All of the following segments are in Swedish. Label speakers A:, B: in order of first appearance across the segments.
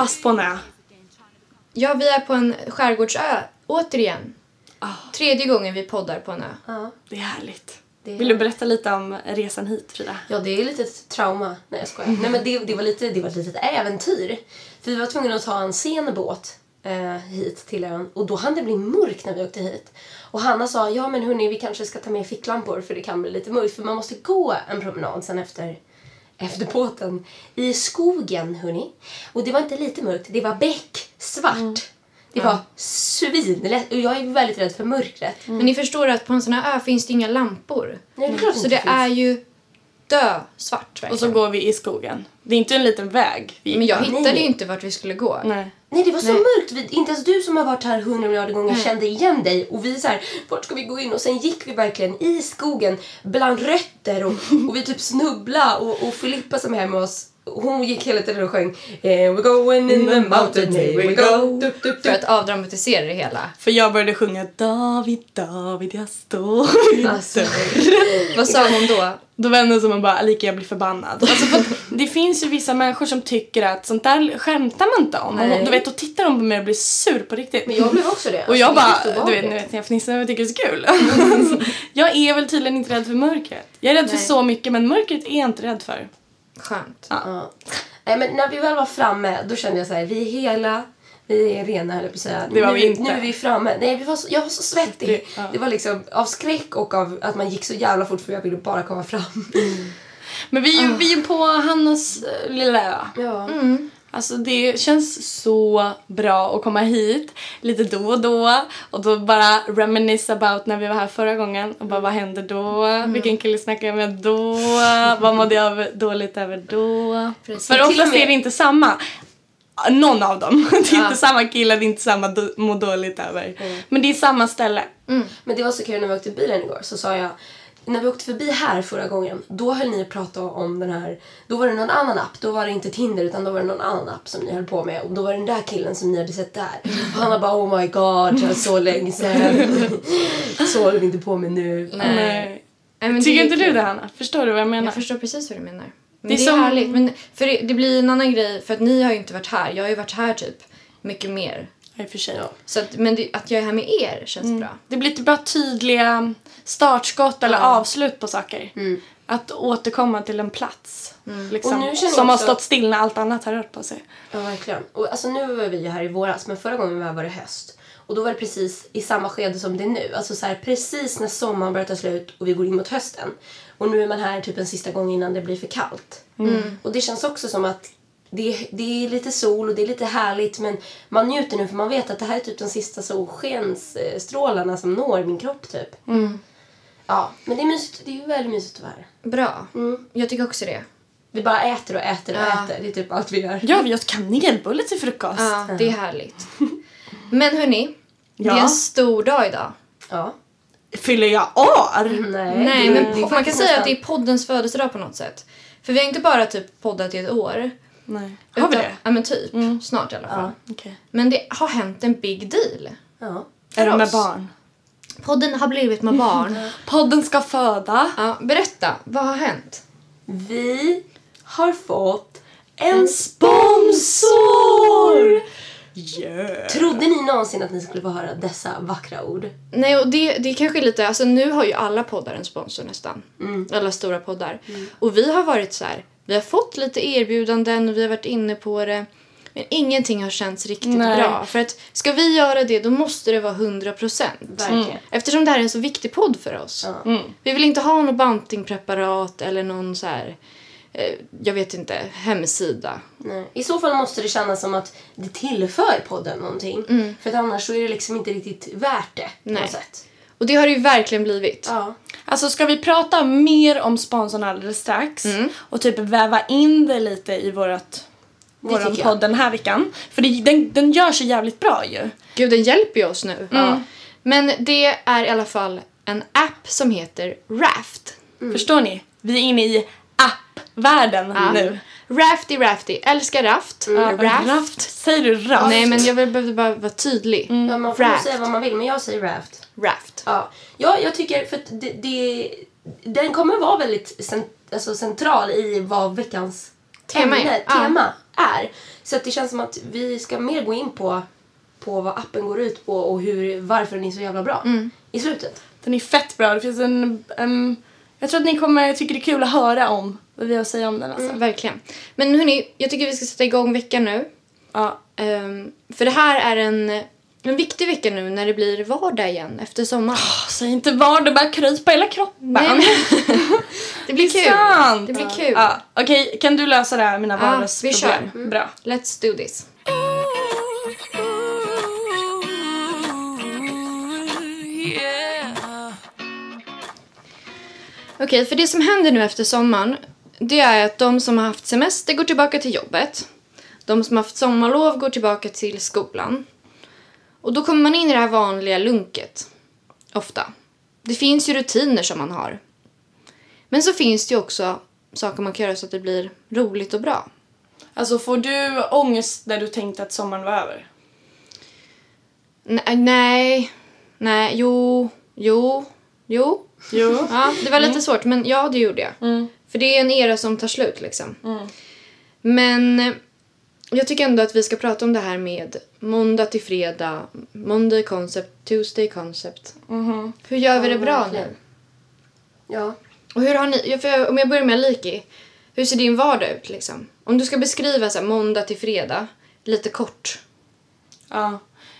A: Fast på en ö.
B: Ja, vi är på en skärgårdsö, återigen.
A: Ah.
B: Tredje gången vi poddar på en ö.
C: Ja.
A: Det är härligt.
C: Det är-
A: Vill du berätta lite om resan hit, Frida?
C: Ja, det är lite ett trauma. Nej, jag skojar. Nej, men det, det, var lite, det var ett litet äventyr. För vi var tvungna att ta en sen båt eh, hit till ön. Och då hann det bli mörkt när vi åkte hit. Och Hanna sa, ja men hörni, vi kanske ska ta med ficklampor för det kan bli lite mörkt. För man måste gå en promenad sen efter, efter båten. I skogen, hörni. Och det var inte lite mörkt, det var becksvart. Det var svinlätt. Och jag är väldigt rädd för mörkret.
B: Men ni förstår att på en sån här ö finns det inga lampor.
C: Nej, det är klart
B: Så det
C: finns.
B: är ju dö svart verkligen.
A: Och så går vi i skogen. Det är inte en liten väg.
B: Men jag
A: på.
B: hittade
C: Nej.
B: ju inte vart vi skulle gå.
A: Nej.
C: Nej, det var så
B: Nej.
C: mörkt. Vi, inte ens du som har varit här hundra miljarder gånger
B: Nej.
C: kände igen dig. Och vi så här, vart ska vi gå in? Och sen gick vi verkligen i skogen bland rötter och, och vi typ snubbla och, och Filippa som är här med oss hon gick hela tiden och sjöng eh, We're going in the mountain, here we go. Dup, dup,
B: För
C: dup.
B: att avdramatisera det hela.
A: För jag började sjunga David, David, jag står
C: Alltså,
B: Vad sa hon då?
A: Då vände det sig man bara, Alika jag blir förbannad. Alltså för det finns ju vissa människor som tycker att sånt där skämtar man inte om.
C: Nej.
A: Och, du vet, då tittar de på mig och blir sur på riktigt.
C: men jag blev också det.
A: och jag
C: Alltså,
A: bara, du vet, nu vet jag fnissar och tycker det är så kul. Alltså, jag är väl tydligen inte rädd för mörkret. Jag är rädd för
B: Nej.
A: så mycket men mörkret är jag inte rädd för.
B: Skönt.
C: Ja. Nej, men när vi väl var framme då kände jag så här, vi är hela, vi är rena höll jag på att säga.
A: Det var
C: nu,
A: vi inte.
C: Nu är vi framme. Nej, vi var så, jag var så svettig.
A: Det- ja.
C: Det var liksom av skräck och av att man gick så jävla fort för jag ville bara komma fram.
A: Men vi är ju, vi är på Hannas eh, lilla ö.
C: Ja.
B: Mm.
A: Alltså det känns så bra att komma hit lite då och då och då bara reminisce about när vi var här förra gången och bara vad hände då?
C: Mm.
A: Vilken kille snackade jag med då? vad mådde jag dåligt över då?
B: Precis.
A: För oftast är det inte samma. Någon av dem. Det är
B: Ja.
A: inte samma kille, det är inte samma må dåligt över. Men det är samma ställe.
C: Men det var så kul när vi åkte bilen igår så sa jag när vi åkte förbi här förra gången, då höll ni att prata om den här, då var det någon annan app, då var det inte Tinder utan då var det någon annan app som ni höll på med och då var det den där killen som ni hade sett där. Och han bara oh my god, det var så länge sedan. så håller vi inte på med nu.
B: Nej.
A: Nej. Tycker inte du det Hanna? Förstår du vad jag menar?
B: Jag förstår precis vad du menar. Men
A: Det är
B: det är,
A: som-
B: härligt. Men för det, det blir en annan grej, för att ni har ju inte varit här. Jag har ju varit här typ mycket mer.
A: I och för sig.
C: Ja.
B: Så att, men det, att jag är här med er känns bra.
A: Det blir typ bara tydliga startskott eller
B: Ja.
A: avslut på saker.
C: Mm.
A: Att återkomma till en plats. Liksom,
C: Och nu känner jag
A: som har
C: också-
A: stått still när allt annat har rört på sig.
C: Ja, verkligen. Och alltså, nu var vi ju här i våras, men förra gången vi var här var det höst. Och då var det precis i samma skede som det är nu. Alltså så här, precis när sommaren börjar ta slut och vi går in mot hösten. Och nu är man här typ en sista gång innan det blir för kallt. Och det känns också som att det, det är lite sol och det är lite härligt men man njuter nu för man vet att det här är typ de sista solskensstrålarna som når min kropp typ. Ja, men det är mysigt. Det är ju väldigt mysigt att vara här.
B: Bra.
C: Mm.
B: Jag tycker också det.
C: Vi bara äter och äter och
B: Ja.
C: äter. Det är typ allt vi gör.
A: Ja, vi åt kanelbulle till frukost.
B: Ja, det är härligt. Men hörni, det är
A: Ja.
B: en stor dag idag.
C: Ja.
A: Fyller jag år?
C: Nej,
B: Nej, men man kan säga att det är poddens födelsedag på något sätt. För vi har inte bara typ poddat i ett år.
A: Nej. Har vi
B: utan-
A: det?
B: Ja, men typ. Snart i alla fall.
A: Okej.
B: Men det har hänt en big deal.
C: Ja.
A: Är det med
B: oss.
A: barn?
B: Podden har blivit med barn.
A: Podden ska föda.
B: ja, berätta, vad har hänt?
C: Vi har fått en
A: Sponsor! Yeah.
C: Trodde ni någonsin att ni skulle få höra dessa vackra ord?
B: Nej, och det, det är kanske lite, alltså nu har ju alla poddar en sponsor nästan.
C: Mm.
B: Alla stora poddar. Och vi har varit så här, vi har fått lite erbjudanden och vi har varit inne på det. Men ingenting har känts riktigt
A: Nej.
B: bra. För att ska vi göra det då måste det vara 100 procent.
C: Verkligen.
B: Eftersom det här är en så viktig podd för oss.
A: Mm.
B: Vi vill inte ha något bantingpreparat eller någon så här, eh, jag vet inte, hemsida.
C: Nej. I så fall måste det kännas som att det tillför podden någonting. För att annars så är det liksom inte riktigt värt det. På
B: Nej.
C: något sätt.
B: Och det har det ju verkligen blivit.
C: Ja.
A: Alltså ska vi prata mer om sponsorn alldeles strax och typ väva in det lite i vårat våran
C: jag.
A: podd den här veckan. För det, den, den gör sig jävligt bra ju.
B: Gud, den hjälper ju oss nu. Ja. Men det är i alla fall en app som heter Raft.
A: Förstår ni? Vi är inne i appvärlden
B: Ja.
A: nu.
B: Rafty Rafty. Älskar Raft.
A: Ja,
B: Raft.
A: raft. Säger du raft?
B: Nej, men jag vill- behövde bara vara tydlig.
C: ja, man får nog
B: Raft.
C: säga vad man vill men jag säger raft.
B: Raft.
C: Ja, ja jag tycker för att det, det, den kommer vara väldigt cent, alltså central i vad veckans
B: Tema är.
C: ämne,
B: Ja.
C: tema är. Så att det känns som att vi ska mer gå in på, på vad appen går ut på och hur, varför den är så jävla bra i slutet.
A: Den är fett bra. Det finns en... en jag tror att ni kommer tycka det är kul att höra om vad vi har att säga om den. Alltså.
B: Verkligen. Men hörni, jag tycker vi ska sätta igång veckan nu.
A: Ja.
B: Ehm, för det här är en, en viktig vecka nu när det blir vardag igen efter sommaren.
A: Säg inte var, det börjar krypa i hela kroppen.
B: Nej, det blir kul.
A: Sant.
B: Det blir kul.
A: Ja. Okej, kan du lösa det här, mina
B: Ja,
A: vardagsproblem?
B: vi kör.
A: Bra.
B: Let's do this. Okej, för det som händer nu efter sommaren det är att de som har haft semester går tillbaka till jobbet. De som har haft sommarlov går tillbaka till skolan. Och då kommer man in i det här vanliga lunket. Ofta. Det finns ju rutiner som man har. Men så finns det ju också saker man kan göra så att det blir roligt och bra.
A: Alltså får du ångest när du tänkte att sommaren var över?
B: Nej, nej, nej, jo, jo, jo.
A: Jo.
B: Ja, det var lite svårt, men ja, det gjorde jag.
A: Mm.
B: För det är en era som tar slut liksom. Men eh, jag tycker ändå att vi ska prata om det här med måndag till fredag, Monday concept, Tuesday concept.
A: Mhm.
B: Hur gör vi det bra nu?
C: Ja.
B: Och hur har ni, om jag börjar med Aliki, hur ser din vardag ut liksom? Om du ska beskriva så här, måndag till fredag, lite kort.
A: Ja.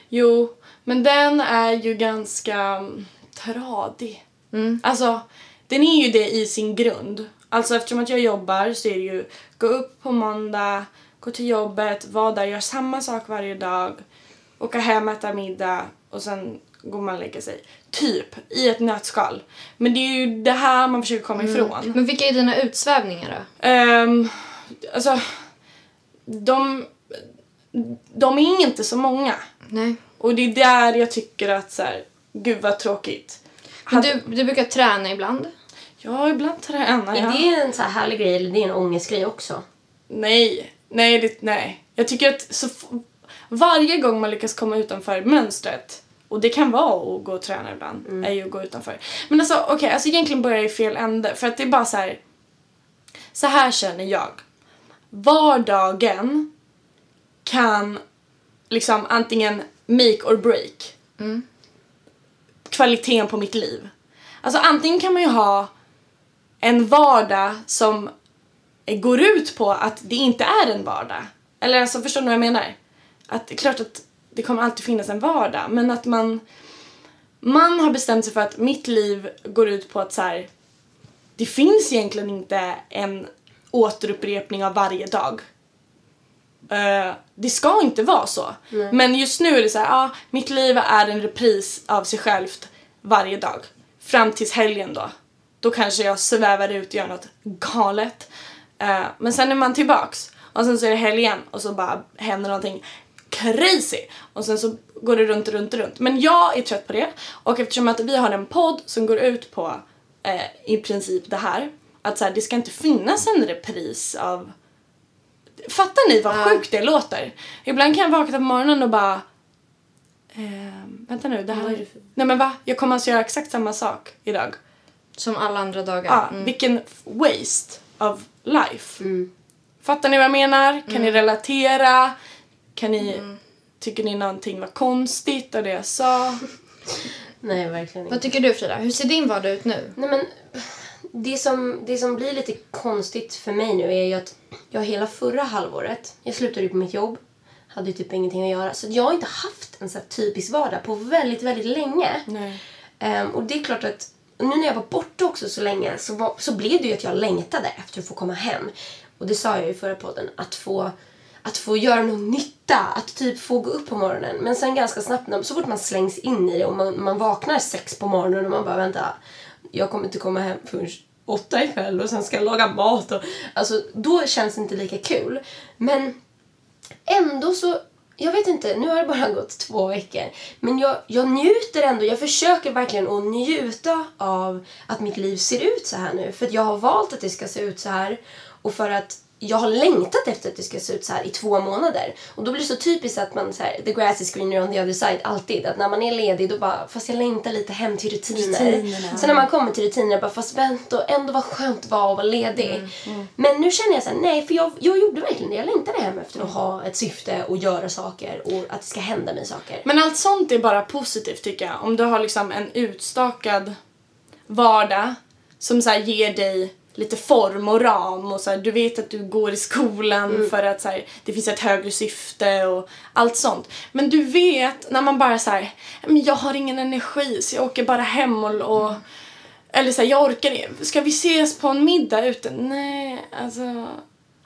A: Jo, men den är ju ganska mm, tradig.
B: Mm.
A: Alltså, den är ju det i sin grund. Alltså eftersom att jag jobbar så är det ju gå upp på måndag, gå till jobbet, vara där, göra samma sak varje dag, åka hem, äta middag och sen går man och lägger sig. Typ, i ett nötskal. Men det är ju det här man försöker komma ifrån.
B: Men vilka är dina utsvävningar då?
A: Ehm, alltså, de, de är inte så många.
B: Nej.
A: Och det är där jag tycker att så här, gud vad tråkigt.
B: Men du, du brukar träna ibland?
A: Ja, ibland tränar
C: Är
A: jag.
C: det en så här härlig grej eller det är en ångestgrej också?
A: Nej, nej, det, nej. Jag tycker att så varje gång man lyckas komma utanför mönstret och det kan vara att gå och träna ibland, är ju att gå utanför. Men alltså okej, alltså egentligen börjar jag i fel ände för att det är bara så här. Så här känner jag. Vardagen kan liksom antingen make or break kvaliteten på mitt liv. Alltså antingen kan man ju ha en vardag som går ut på att det inte är en vardag. Eller alltså förstår ni vad jag menar? Att det är klart att det kommer alltid finnas en vardag men att man man har bestämt sig för att mitt liv går ut på att så här, det finns egentligen inte en återupprepning av varje dag. Eh, det ska inte vara så. Men just nu är det så här, ja, mitt liv är en repris av sig självt varje dag. Fram tills helgen då. Då kanske jag svävar ut och gör något galet. Eh, men sen är man tillbaks och sen så är det helg igen och så bara händer någonting crazy. Och sen så går det runt, runt, runt. Men jag är trött på det. Och eftersom att vi har en podd som går ut på eh, i princip det här. Att så här, det ska inte finnas en repris av Fattar ni vad
B: Ja.
A: sjukt det låter? Ibland kan jag vakna på morgonen och bara... ehm, vänta nu, det här...
C: Är
A: Nej men va? Jag kommer alltså göra exakt samma sak idag.
B: Som alla andra dagar?
A: Ja,
B: Mm.
A: Vilken waste of life.
C: Mm.
A: Fattar ni vad jag menar? Kan
B: Mm.
A: ni relatera? Kan ni... Tycker ni någonting var konstigt av det jag sa?
C: Nej, verkligen inte.
B: Vad tycker du Frida? Hur ser din vardag ut nu?
C: Nej, men det som, det som blir lite konstigt för mig nu är ju att jag hela förra halvåret, jag slutade ju på mitt jobb, hade ju typ ingenting att göra. Så jag har inte haft en så här typisk vardag på väldigt, väldigt länge.
A: Nej.
C: Ehm, och det är klart att nu när jag var borta också så länge så, var, så blev det ju att jag längtade efter att få komma hem. Och det sa jag ju i förra podden, att få, att få göra någon nytta, att typ få gå upp på morgonen. Men sen ganska snabbt, så fort man slängs in i det och man, man vaknar sex på morgonen och man bara vänta, jag kommer inte komma hem förrän åtta ikväll och sen ska jag laga mat. Och, alltså, då känns det inte lika kul. Men ändå så, jag vet inte, nu har det bara gått två veckor. Men jag, jag njuter ändå, jag försöker verkligen att njuta av att mitt liv ser ut så här nu. För att jag har valt att det ska se ut så här. Och för att jag har längtat efter att det ska se ut så här i två månader. Och då blir det så typiskt att man så här, the grass is greener on the other side alltid. Att när man är ledig då bara, fast jag längtar lite hem till rutiner.
A: Rutinerna.
C: Sen när man kommer till rutiner bara, fast vänta, ändå vad skönt det var att vara ledig. Men nu känner jag så här, nej för jag, jag gjorde verkligen det. Jag längtade hem efter att ha ett syfte och göra saker och att det ska hända mig saker.
A: Men allt sånt är bara positivt tycker jag. Om du har liksom en utstakad vardag som så ger dig lite form och ram och så här, du vet att du går i skolan för att så här, det finns ett högre syfte och allt sånt. Men du vet när man bara så här, jag har ingen energi så jag åker bara hem och, och eller så här, jag orkar inte. Ska vi ses på en middag ute? Nej, alltså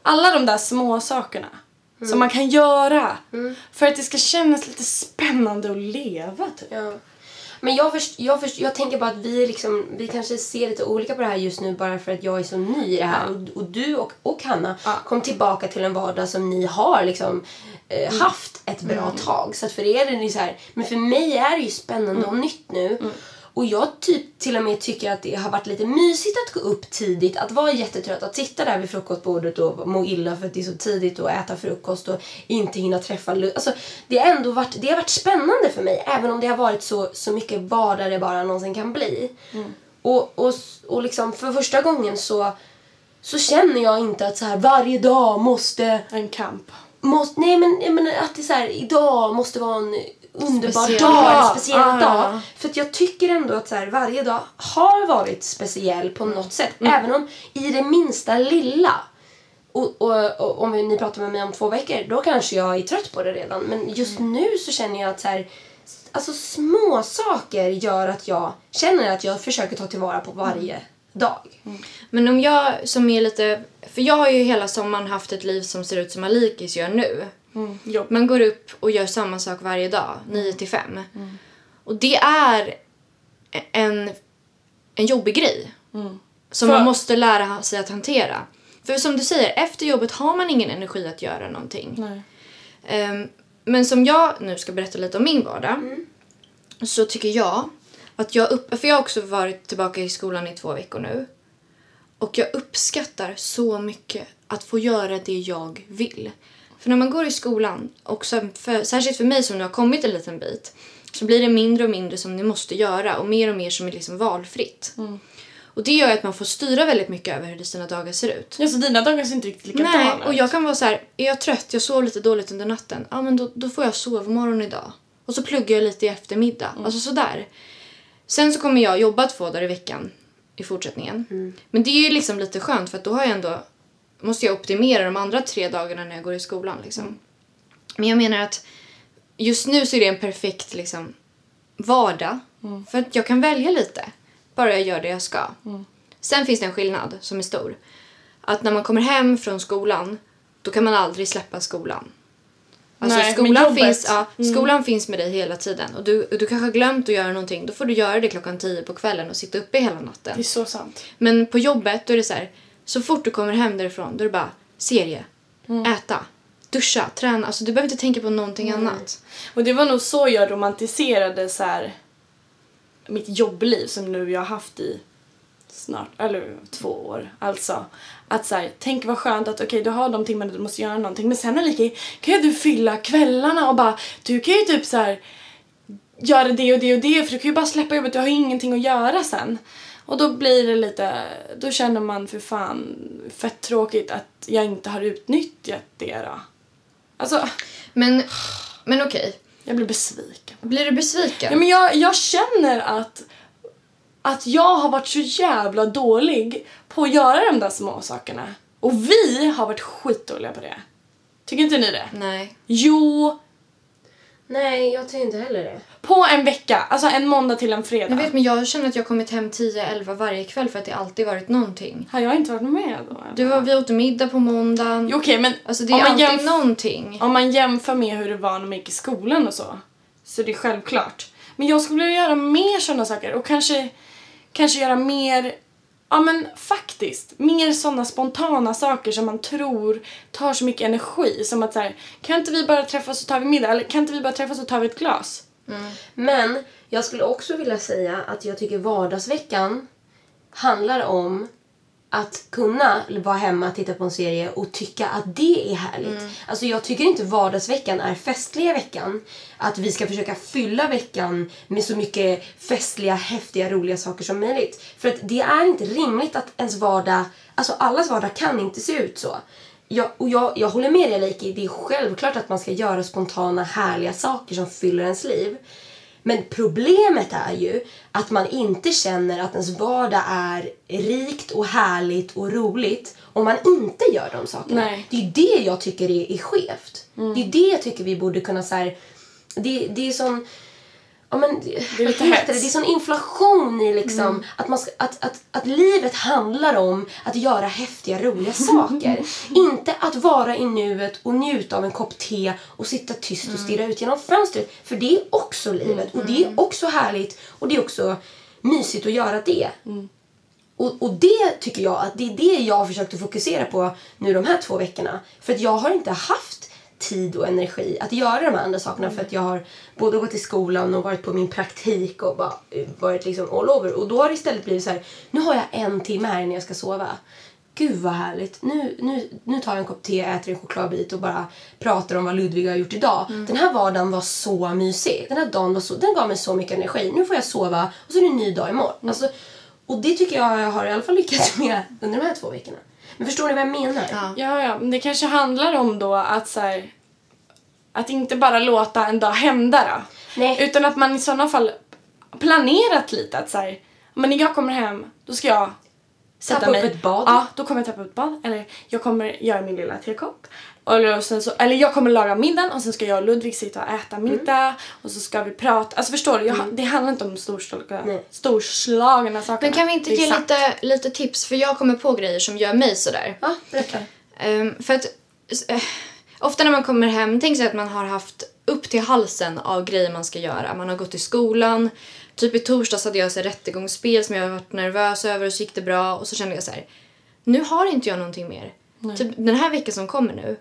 A: alla de där små sakerna som man kan göra för att det ska kännas lite spännande att leva typ.
C: Ja. Men jag, först, jag, först, jag tänker bara att vi, liksom, vi kanske ser lite olika på det här just nu bara för att jag är så ny i det här. Och, och du och, och Hanna
A: Ja.
C: kom tillbaka till en vardag som ni har liksom, eh, haft ett bra tag. Så att för er är det så här, men för mig är det ju spännande och nytt nu. Och jag typ till och med tycker att det har varit lite mysigt att gå upp tidigt, att vara jättetrött, att sitta där vid frukostbordet och må illa för att det är så tidigt och äta frukost och inte hinna träffa Alltså, det har ändå varit, det har varit spännande för mig, även om det har varit så, så mycket vardag det bara någonsin kan bli. Och, och, och liksom för första gången så, så känner jag inte att så här varje dag måste
A: En kamp.
C: Måste, nej men menar att det så här, idag måste vara en underbar
B: Speciell
C: dag, en speciell
A: Ah,
C: dag. För jag tycker ändå att så här, varje dag har varit speciell på något sätt.
A: Mm.
C: Även om i det minsta lilla. Och, och, och om ni pratar med mig om två veckor, då kanske jag är trött på det redan. Men just
A: Mm.
C: nu så känner jag att så här, alltså små saker gör att jag känner att jag försöker ta tillvara på varje
A: Mm.
C: dag.
B: Men om jag som är lite... För jag har ju hela sommaren haft ett liv som ser ut som Alikis gör nu.
A: Mm.
B: Man går upp och gör samma sak varje dag, 9 till 5. Och det är en, en jobbig grej. Som
A: För-
B: man måste lära sig att hantera. För som du säger, efter jobbet har man ingen energi att göra någonting. Ehm, men som jag nu ska berätta lite om min vardag. Så tycker jag att jag upp, för jag har också varit tillbaka i skolan i två veckor nu. Och jag uppskattar så mycket att få göra det jag vill. För när man går i skolan, och för, särskilt för mig som nu har kommit en liten bit, så blir det mindre och mindre som ni måste göra och mer och mer som är liksom valfritt. Och det gör ju att man får styra väldigt mycket över hur sina dagar ser ut.
A: Ja, så dina dagar ser inte riktigt likadana
B: Nej,
A: ut.
B: och jag kan vara så här, är jag trött, jag sov lite dåligt under natten, ja men då, då får jag sovmorgon idag. Och så pluggar jag lite i eftermiddag, alltså sådär. Sen så kommer jag jobba två dagar i veckan i fortsättningen. Men det är ju liksom lite skönt för att då har jag ändå, måste jag optimera de andra tre dagarna när jag går i skolan liksom. Men jag menar att just nu så är det en perfekt liksom vardag. För att jag kan välja lite, bara jag gör det jag ska. Sen finns det en skillnad som är stor. Att när man kommer hem från skolan, då kan man aldrig släppa skolan. Alltså
A: Nej,
B: skolan,
A: Mm.
B: finns, ja, skolan finns med dig hela tiden. Och du, du kanske har glömt att göra någonting, då får du göra det klockan tio på kvällen och sitta uppe hela natten.
A: Det är så sant.
B: Men på jobbet, då är det så här, så fort du kommer hem därifrån, då är det bara serie,
A: Mm.
B: äta, duscha, träna. Alltså du behöver inte tänka på någonting annat.
A: Och det var nog så jag romantiserade så här mitt jobbliv som nu jag har haft i snart, eller två år. Alltså att så här, tänk vad skönt att okej du har de timmarna du måste göra någonting men sen Alika kan ju du fylla kvällarna och bara du kan ju typ så här göra det och det och det för du kan ju bara släppa jobbet, du har ju ingenting att göra sen. Och då blir det lite, då känner man för fan fett tråkigt att jag inte har utnyttjat det då. Alltså,
B: Men, men okej,
A: jag blir besviken.
B: blir du besviken?
A: Ja, men jag, jag känner att, att jag har varit så jävla dålig på att göra de där små sakerna. Och vi har varit skitdåliga på det. Tycker inte ni det?
B: Nej.
A: Jo,
C: Nej, jag tycker inte heller det.
A: på en vecka. Alltså en måndag till en fredag.
B: Jag vet, men jag känner att jag har kommit hem 10-11 varje kväll för att det alltid varit någonting.
A: Har jag inte varit med då?
B: Du var, vi åt middag på måndagen.
A: Jo, Okej, men
B: Alltså det
A: om,
B: är
A: man
B: alltid
A: jämf-
B: någonting.
A: om man jämför med hur det var när man gick i skolan och så. Så det är självklart. Men jag skulle vilja göra mer sådana saker och kanske, kanske göra mer Ja men faktiskt, mer sådana spontana saker som man tror tar så mycket energi. Som att så här, kan inte vi bara träffas och tar vi middag? Eller kan inte vi bara träffas och tar vi ett glas? Mm.
C: Men jag skulle också vilja säga att jag tycker vardagsveckan handlar om att kunna vara hemma, titta på en serie och tycka att det är härligt. Alltså jag tycker inte vardagsveckan är festliga veckan. Att vi ska försöka fylla veckan med så mycket festliga, häftiga, roliga saker som möjligt. För att det är inte rimligt att ens vardag, alltså allas vardag kan inte se ut så. Jag, och jag, jag håller med dig Liki, det är självklart att man ska göra spontana härliga saker som fyller ens liv. Men problemet är ju att man inte känner att ens vardag är rikt och härligt och roligt om man inte gör de sakerna.
A: Nej.
C: Det är det jag tycker är, är skevt. Det är det jag tycker vi borde kunna så här, det, det är sån Ja, men, det,
A: är lite hets.
C: det? det är sån inflation i liksom att, man ska, att, att, att livet handlar om att göra häftiga, roliga saker. Inte att vara i nuet och njuta av en kopp te och sitta tyst och stirra ut genom fönstret. För det är också livet och det är också härligt och det är också mysigt att göra det. Och, och det tycker jag att det är det jag har försökt att fokusera på nu de här två veckorna. För att jag har inte haft tid och energi att göra de här andra sakerna för att jag har både gått i skolan och varit på min praktik och bara eh, varit liksom all over. Och då har det istället blivit så här, nu har jag en timme här innan jag ska sova. Gud vad härligt. Nu, nu, nu tar jag en kopp te, äter en chokladbit och bara pratar om vad Ludvig har gjort idag. Den här vardagen var så mysig. Den här dagen var så, den gav mig så mycket energi. Nu får jag sova och så är det en ny dag imorgon. Alltså, och det tycker jag jag har i alla fall lyckats med under de här två veckorna. Men förstår ni vad jag menar?
B: Ja.
A: Ja, ja, men det kanske handlar om då att så här, att inte bara låta en dag hända då.
C: Nej.
A: Utan att man i sådana fall planerat lite att så här, men när jag kommer hem, då ska jag sätta
C: Tappa upp
A: mig.
C: ett bad.
A: Ja, då kommer jag tappa upp ett bad. Eller jag kommer göra min lilla tekopp. Eller, och sen så, eller jag kommer laga middagen och sen ska jag och Ludvig sitta och äta middag och så ska vi prata. Alltså förstår du? Jag, Det handlar inte om storslagna,
C: Nej.
A: storslagna saker.
B: Men kan vi inte ge
A: sant.
B: lite, lite tips? För jag kommer på grejer som gör mig sådär.
C: Ja, berätta.
B: Ehm, för att eh, ofta när man kommer hem, tänk sig att man har haft upp till halsen av grejer man ska göra. Man har gått i skolan. Typ i torsdags hade jag så rättegångsspel som jag har varit nervös över och så gick det bra. Och så kände jag så här, nu har inte jag någonting mer. Typ den här veckan som kommer nu.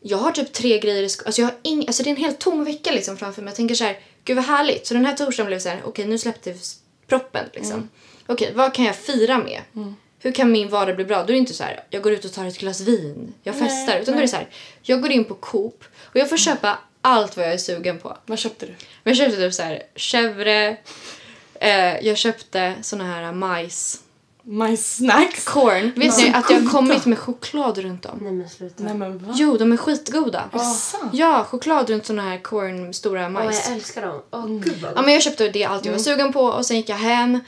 B: Jag har typ tre grejer i. Alltså, jag har ing- alltså det är en helt tom vecka liksom framför mig. Jag tänker så här, gud vad härligt. Så den här torsdagen blev så här, okej nu släppte proppen liksom. Okej, vad kan jag fira med? Hur kan min vardag bli bra? Då är det inte så här, jag går ut och tar ett glas vin, jag
A: Nej,
B: festar. Utan då är
A: nej.
B: det så här, jag går in på Coop och jag får köpa allt vad jag är sugen på.
A: Vad köpte du?
B: Jag köpte typ så här chèvre, eh, jag köpte såna här majs.
A: My snacks?
B: Corn. Vet ni att jag har kommit med choklad runt om?
C: Nej men sluta.
A: Nej men vad?
B: Jo, de är skitgoda.
A: Är sant?
B: Ja, choklad runt såna här corn, stora majs.
C: jag älskar dem. Åh, gud vad
B: Ja, men jag köpte det allt jag var sugen på och sen gick jag hem.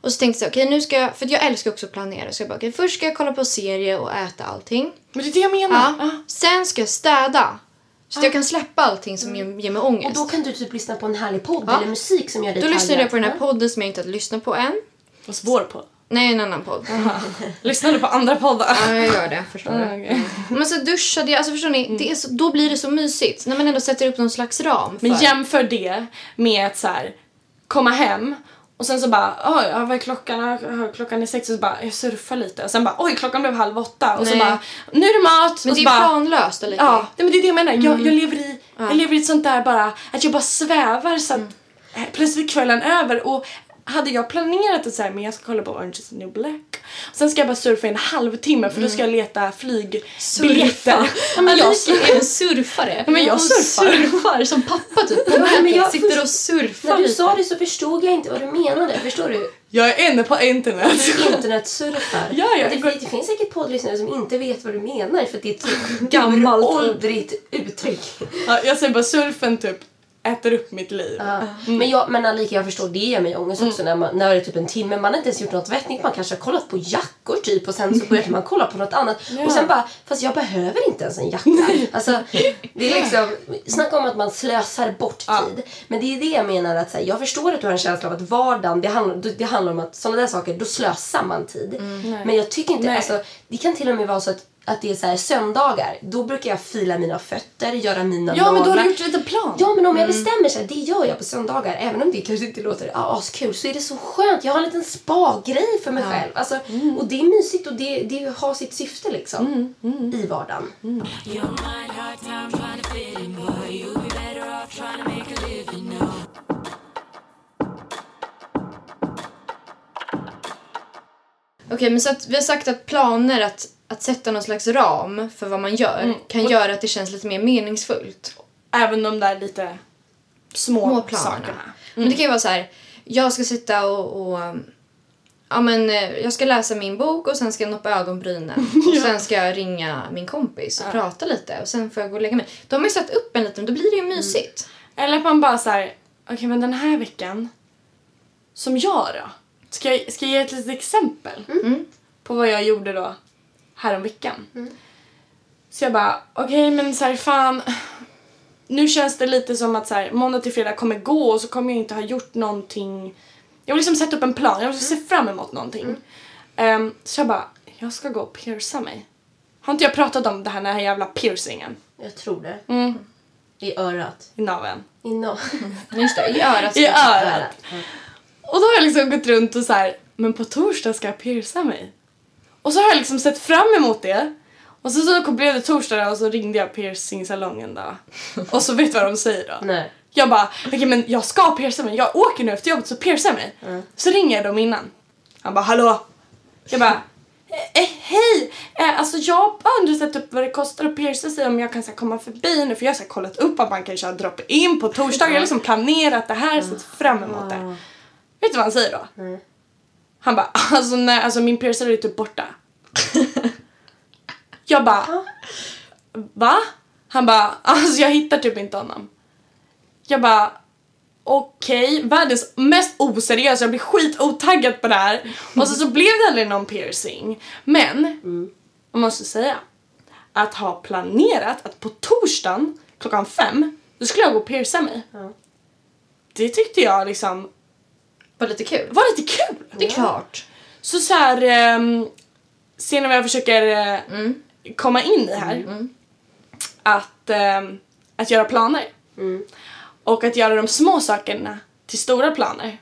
B: Och så tänkte jag, okej nu ska jag, för jag älskar också att planera. Så jag bara, okej först ska jag kolla på serie och äta allting.
A: Men det är det jag menar.
B: Ja. Sen ska jag städa. Så att jag kan släppa allting som ger, ger mig
C: Och
B: ångest.
C: då
B: Då,
C: kan du typ lyssna på en härlig podd
B: Ja.
C: eller musik som gör dig
B: lyssnade jag på den här podden som jag inte hade lyssnat på än.
A: Fast vår podd.
B: Nej, en annan podd.
A: Lyssnar du på andra poddar?
B: Ja, jag gör det. Förstår
A: Ah,
B: du?
A: okej.
B: Men så duschade jag. Alltså förstår ni? Är så, då blir det så mysigt. När man ändå sätter upp någon slags ram. För.
A: Men jämför det med att så här, komma hem och sen så bara, oj, ja, vad är klockan? Ja, Klockan är sex och så bara, jag surfar lite. Och sen bara, oj, klockan blev halv åtta. Och så
B: Nej.
A: bara, nu är det mat.
B: Men
A: och
B: det
A: så
B: är
A: bara,
B: planlöst. Eller?
A: Ja, men det är det jag menar. Jag, jag, lever i, jag lever i ett sånt där bara, att jag bara svävar så att eh, plötsligt kvällen över och hade jag planerat att säga men jag ska kolla på Orange is the new black. Sen ska jag bara surfa i en halvtimme för då ska jag leta flygbiljetter. Ja, men jag,
B: är en surfare.
A: Ja, men jag surfar.
B: surfar som pappa typ.
C: Ja, men jag
B: Sitter och surfar
C: När du
B: lite.
C: sa det så förstod jag inte vad du menade. Förstår du?
A: jag är inne på internet.
C: Internetsurfar.
A: Ja, ja,
C: det,
A: går-
C: det finns säkert poddlyssnare som inte vet vad du menar för det är ett så
B: Gammalt.
C: åldrigt uttryck.
A: Ja, jag säger bara surfen typ äter upp mitt liv.
C: Ja. Men, jag, men Alika, jag förstår, det ger mig ångest också när, man, när det är typ en timme. Man har inte ens gjort något vettigt. Man kanske har kollat på jackor typ och sen så börjar man kolla på något annat. Och sen bara, fast jag behöver inte ens en jacka. Alltså, det är liksom, snacka om att man slösar bort
A: Ja.
C: tid. Men det är det jag menar att här, jag förstår att du har en känsla av att vardagen, det handlar, det handlar om att sådana där saker, då slösar man tid. Men jag tycker inte,
A: Nej.
C: alltså, det kan till och med vara så att att det är så här söndagar, då brukar jag fila mina fötter, göra mina
A: Ja men då har
C: naglar.
A: du gjort lite plan.
C: Ja, men om jag bestämmer sig, det gör jag på söndagar, även om det kanske inte låter ah, askul, så är det så skönt. Jag har en liten spa-grej för mig själv. Alltså, Och det är mysigt och det, det har sitt syfte liksom i vardagen.
D: To make a living, no.
B: Okej, men så att vi har sagt att planer, att, att sätta någon slags ram för vad man gör
A: Mm.
B: kan
A: Och-
B: göra att det känns lite mer meningsfullt.
A: Även de där lite små,
B: Små planerna.
A: sakerna.
B: Men det kan ju vara så här, jag ska sitta och, och ja men eh, jag ska läsa min bok och sen ska jag noppa ögonbrynen och sen ska jag ringa min kompis och prata lite och sen får jag gå och lägga mig. Då har ju satt upp en liten, då blir det ju mysigt.
A: Eller att man bara så här, okej men den här veckan, som jag då? Ska jag, ska jag ge ett litet exempel på vad jag gjorde då häromveckan? Så jag bara, okej men så här fan, nu känns det lite som att så här, måndag till fredag kommer gå och så kommer jag inte ha gjort någonting. Jag vill liksom sätta upp en plan, jag vill se fram emot någonting. Ehm, så jag bara, jag ska gå och pierca mig. Har inte jag pratat om det här, den här jävla piercingen
C: Jag tror det.
A: mm.
C: I örat.
A: i naveln?
C: I no-
B: Just det, i örat.
A: I örat.
C: örat. Ja.
A: Och då har jag liksom gått runt och så här, men på torsdag ska jag pierca mig. Och så har jag liksom sett fram emot det. Och så, så blev det torsdag och så ringde jag piercingsalongen då. Och så vet du vad de säger då?
C: Nej.
A: Jag bara, okej men jag ska pierca mig, jag åker nu efter jobbet så piercar jag mig.
C: Mm.
A: Så ringer jag dem innan. Han bara, hallå? Jag bara, eh, eh, hej! Eh, alltså jag har undrar sett upp vad det kostar att pierca sig om jag kan så här, komma förbi nu för jag har så här, kollat upp att man kan köra drop-in på torsdag. Jag har liksom planerat det här, sett fram emot det. Vet du vad han säger då?
C: Mm.
A: Han bara, alltså nej, alltså min piercer är typ borta. jag bara, va? Han bara, alltså jag hittar typ inte honom. Jag bara, okej, världens mest oseriösa, jag blir skitotaggad på det här. Och så, så blev det aldrig någon piercing. Men, jag måste säga, att ha planerat att på torsdagen klockan fem, då skulle jag gå och pierca mig.
C: Ja.
A: Det tyckte jag liksom
B: Var lite kul.
A: var lite kul.
B: Det är klart.
A: Så så här, um, ser ni vad jag försöker eh,
B: Mm.
A: komma in i här? Att, ehm, att göra planer.
C: Mm.
A: Och att göra de små sakerna till stora planer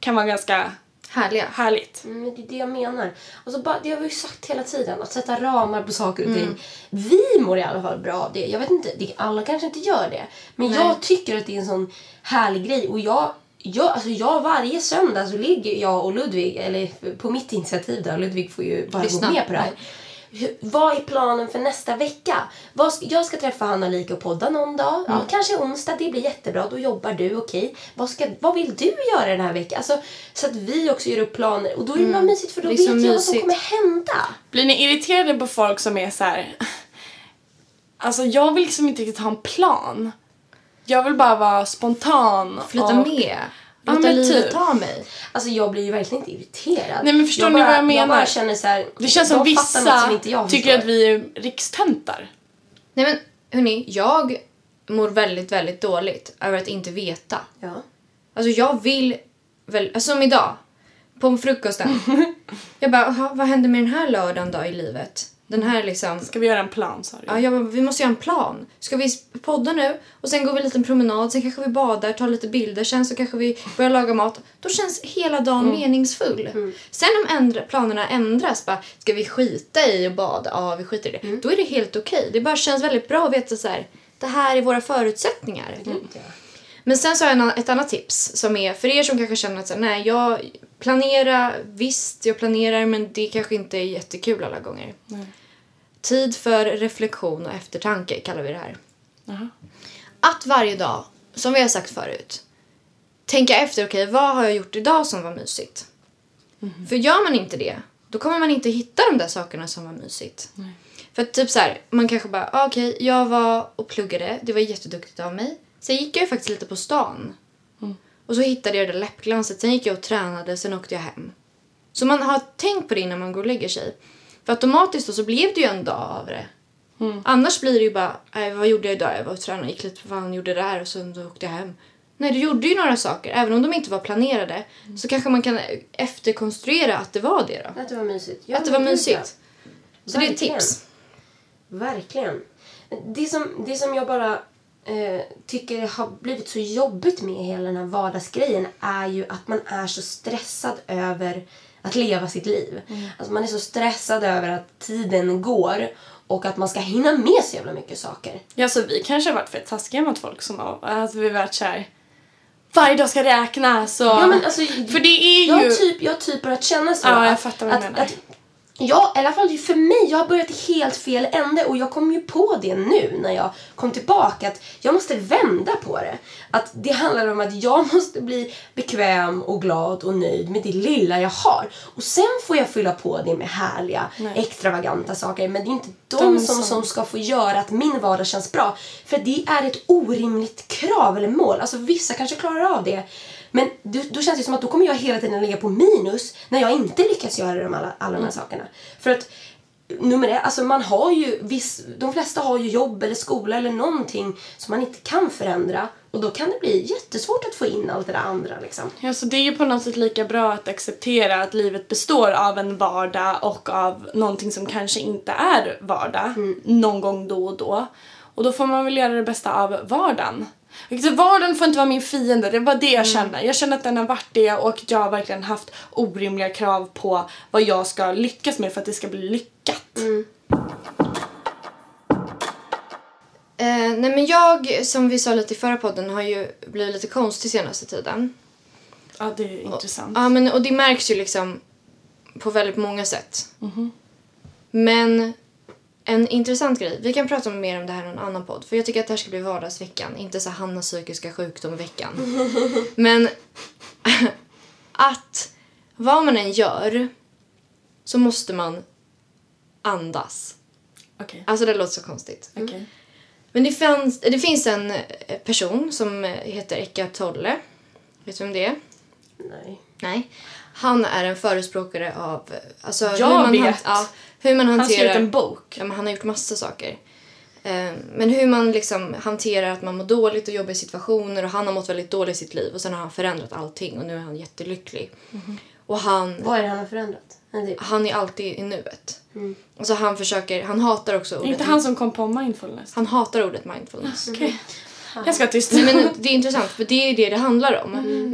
A: kan vara ganska
B: Härliga.
A: härligt.
C: Mm, det är det jag menar. Alltså bara, det har vi ju sagt hela tiden, att sätta ramar på saker och ting. Vi mår i alla fall bra av det. Jag vet inte, det, alla kanske inte gör det. Men
B: Nej.
C: jag tycker att det är en sån härlig grej. Och jag, jag, alltså jag varje söndag så ligger jag och Ludvig, eller på mitt initiativ då, Ludvig får ju bara
B: Lyssna.
C: gå med på det här. Hur, vad är planen för nästa vecka? Vad jag ska träffa Hanna Lika och podda någon dag. Ja, kanske onsdag, det blir jättebra. Då jobbar du, okej. Vad, ska, vad vill du göra den här veckan? Alltså, så att vi också gör upp planer. Och då är det bara mysigt för då vet jag vad som kommer hända.
A: Blir ni irriterade på folk som är så här. Alltså jag vill liksom inte riktigt ha en plan. Jag vill bara vara spontan.
B: Flytta
A: och-
B: med.
A: Ja,
B: Låta
A: men
B: livet
A: typ.
B: ta mig.
C: Alltså jag blir ju verkligen inte irriterad.
A: Nej, men förstår ni
C: bara,
A: vad jag menar?
C: Jag bara känner så här,
A: Det känns som vissa
C: som jag
A: tycker
C: förstår.
A: att vi är rikstöntar.
B: Nej men hörni, jag mår väldigt, väldigt dåligt över att inte veta.
C: Ja.
B: Alltså jag vill väl, alltså som idag, på frukosten. jag bara, "Jaha, vad händer med den här lördagen då i livet? Den här liksom,
A: Ska vi göra en plan sa du?
B: ja jag bara, vi måste göra en plan. Ska vi podda nu och sen går vi en liten promenad, sen kanske vi badar, tar lite bilder, sen så kanske vi börjar laga mat. Då känns hela dagen meningsfull. Sen om ändra, planerna ändras, bara, ska vi skita i att bada? Ja, vi skiter i det. Då är det helt okej. Det bara känns väldigt bra att veta så här, det här är våra förutsättningar.
C: Ja.
B: Men sen så har jag ett annat tips som är för er som kanske känner att så här, nej, jag planerar, visst jag planerar men det kanske inte är jättekul alla gånger. Tid för reflektion och eftertanke kallar vi det här.
A: Jaha.
B: Att varje dag, som vi har sagt förut, tänka efter, okej vad har jag gjort idag som var mysigt? För gör man inte det, då kommer man inte hitta de där sakerna som var mysigt. För att typ så här, man kanske bara, ah, okej, jag var och pluggade, det var jätteduktigt av mig. Sen gick jag ju faktiskt lite på stan. Och så hittade jag det läppglanset, sen gick jag och tränade, sen åkte jag hem. Så man har tänkt på det innan man går och lägger sig. För automatiskt då så blev det ju en dag av det. Annars blir det ju bara, äh, vad gjorde jag idag? Jag var och tränade, gick lite på fan, gjorde det här och sen då åkte jag hem. Nej, du gjorde ju några saker. Även om de inte var planerade så kanske man kan efterkonstruera att det var det då.
C: Att det var mysigt. Ja,
B: att det var mysigt. Så det är ett
C: Verkligen.
B: tips.
C: Verkligen. Det som, det som jag bara eh, tycker har blivit så jobbigt med hela den här vardagsgrejen är ju att man är så stressad över att leva sitt liv. Alltså man är så stressad över att tiden går och att man ska hinna med så jävla mycket saker.
A: Ja, så vi kanske har varit för taskiga mot folk som har, att vi varit såhär varje dag ska räknas och...
C: Ja, men alltså,
A: för det är
C: jag,
A: ju...
C: har typ, jag typ börjat känna så.
A: Ja, jag
C: att,
A: fattar vad du menar.
C: Att, ja, i alla fall för mig. Jag har börjat i helt fel ände och jag kom ju på det nu när jag kom tillbaka att jag måste vända på det. Att det handlar om att jag måste bli bekväm och glad och nöjd med det lilla jag har. Och sen får jag fylla på det med härliga, extravaganta saker. Men det är inte de,
A: De
C: som,
A: som-
C: som ska få göra att min vardag känns bra. För det är ett orimligt krav eller mål. Alltså vissa kanske klarar av det. Men då, då känns det som att då kommer jag hela tiden ligga på minus när jag inte lyckas göra de alla, alla de här sakerna. För att nummer ett, alltså man har ju viss, de flesta har ju jobb eller skola eller någonting som man inte kan förändra. Och då kan det bli jättesvårt att få in allt det där andra liksom.
A: Ja, så det är ju på något sätt lika bra att acceptera att livet består av en vardag och av någonting som kanske inte är vardag någon gång då och då. Och då får man väl göra det bästa av vardagen. Vardagen får inte vara min fiende, det var det jag kände. Jag känner att den har varit det och jag har verkligen haft orimliga krav på vad jag ska lyckas med för att det ska bli lyckat.
B: Eh, nej men jag, som vi sa lite i förra podden, har ju blivit lite konstig senaste tiden.
A: Ja, det är intressant.
B: Ja, men och det märks ju liksom på väldigt många sätt. Men en intressant grej, vi kan prata mer om det här i någon annan podd. För jag tycker att det här ska bli vardagsveckan, inte så Hannas psykiska sjukdom-veckan. men att vad man än gör så måste man andas.
A: Okej.
B: Alltså det låter så konstigt.
A: Okej.
B: Men det, fanns, det finns en eh, person som eh, heter Eckart Tolle. Vet du vem det är?
C: Nej.
B: Nej. Han är en förespråkare av alltså,
A: Jag vet.
B: ja, hur man
A: Han har skrivit
B: hanterar...
A: en bok.
B: Ja, men han har gjort massa saker. Eh, Men hur man liksom hanterar att man mår dåligt och jobbiga situationer och han har mått väldigt dåligt i sitt liv och sen har han förändrat allting och nu är han jättelycklig.
A: Mhm.
B: Och han,
C: Vad är det han har förändrat?
B: Han är alltid i nuet. Och så han försöker, han hatar också
A: Det är
B: ordet,
A: inte han som kom på mindfulness.
B: han hatar ordet mindfulness.
A: Okej. Jag ska vara tyst.
B: Nej, men det är intressant för det är det det handlar om.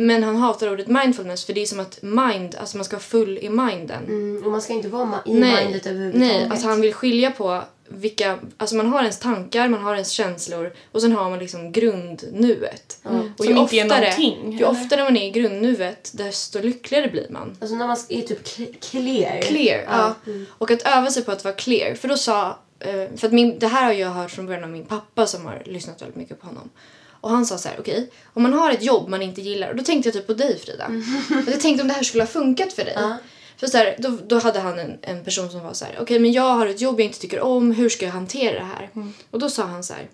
B: Men han hatar ordet mindfulness för det är som att mind, alltså man ska vara full i minden.
C: Mm, och man ska inte vara ma- i
B: Nej,
C: mindet överhuvudtaget.
B: nej, att han vill skilja på vilka, alltså man har ens tankar, man har ens känslor och sen har man liksom grundnuet. Och
A: Som inte är någonting,
B: ju
A: eller?
B: oftare man är i grundnuet desto lyckligare blir man.
C: Alltså när man är typ cl- clear.
B: Clear, ja. Och att öva sig på att vara clear. För då sa, för att min, det här har jag hört från början av min pappa som har lyssnat väldigt mycket på honom. Och han sa så här, okej, om man har ett jobb man inte gillar, och då tänkte jag typ på dig Frida. Och jag tänkte om det här skulle ha funkat för dig. För så här, då, då hade han en, en person som var så här, okej men jag har ett jobb jag inte tycker om, hur ska jag hantera det här? Och då sa han så här,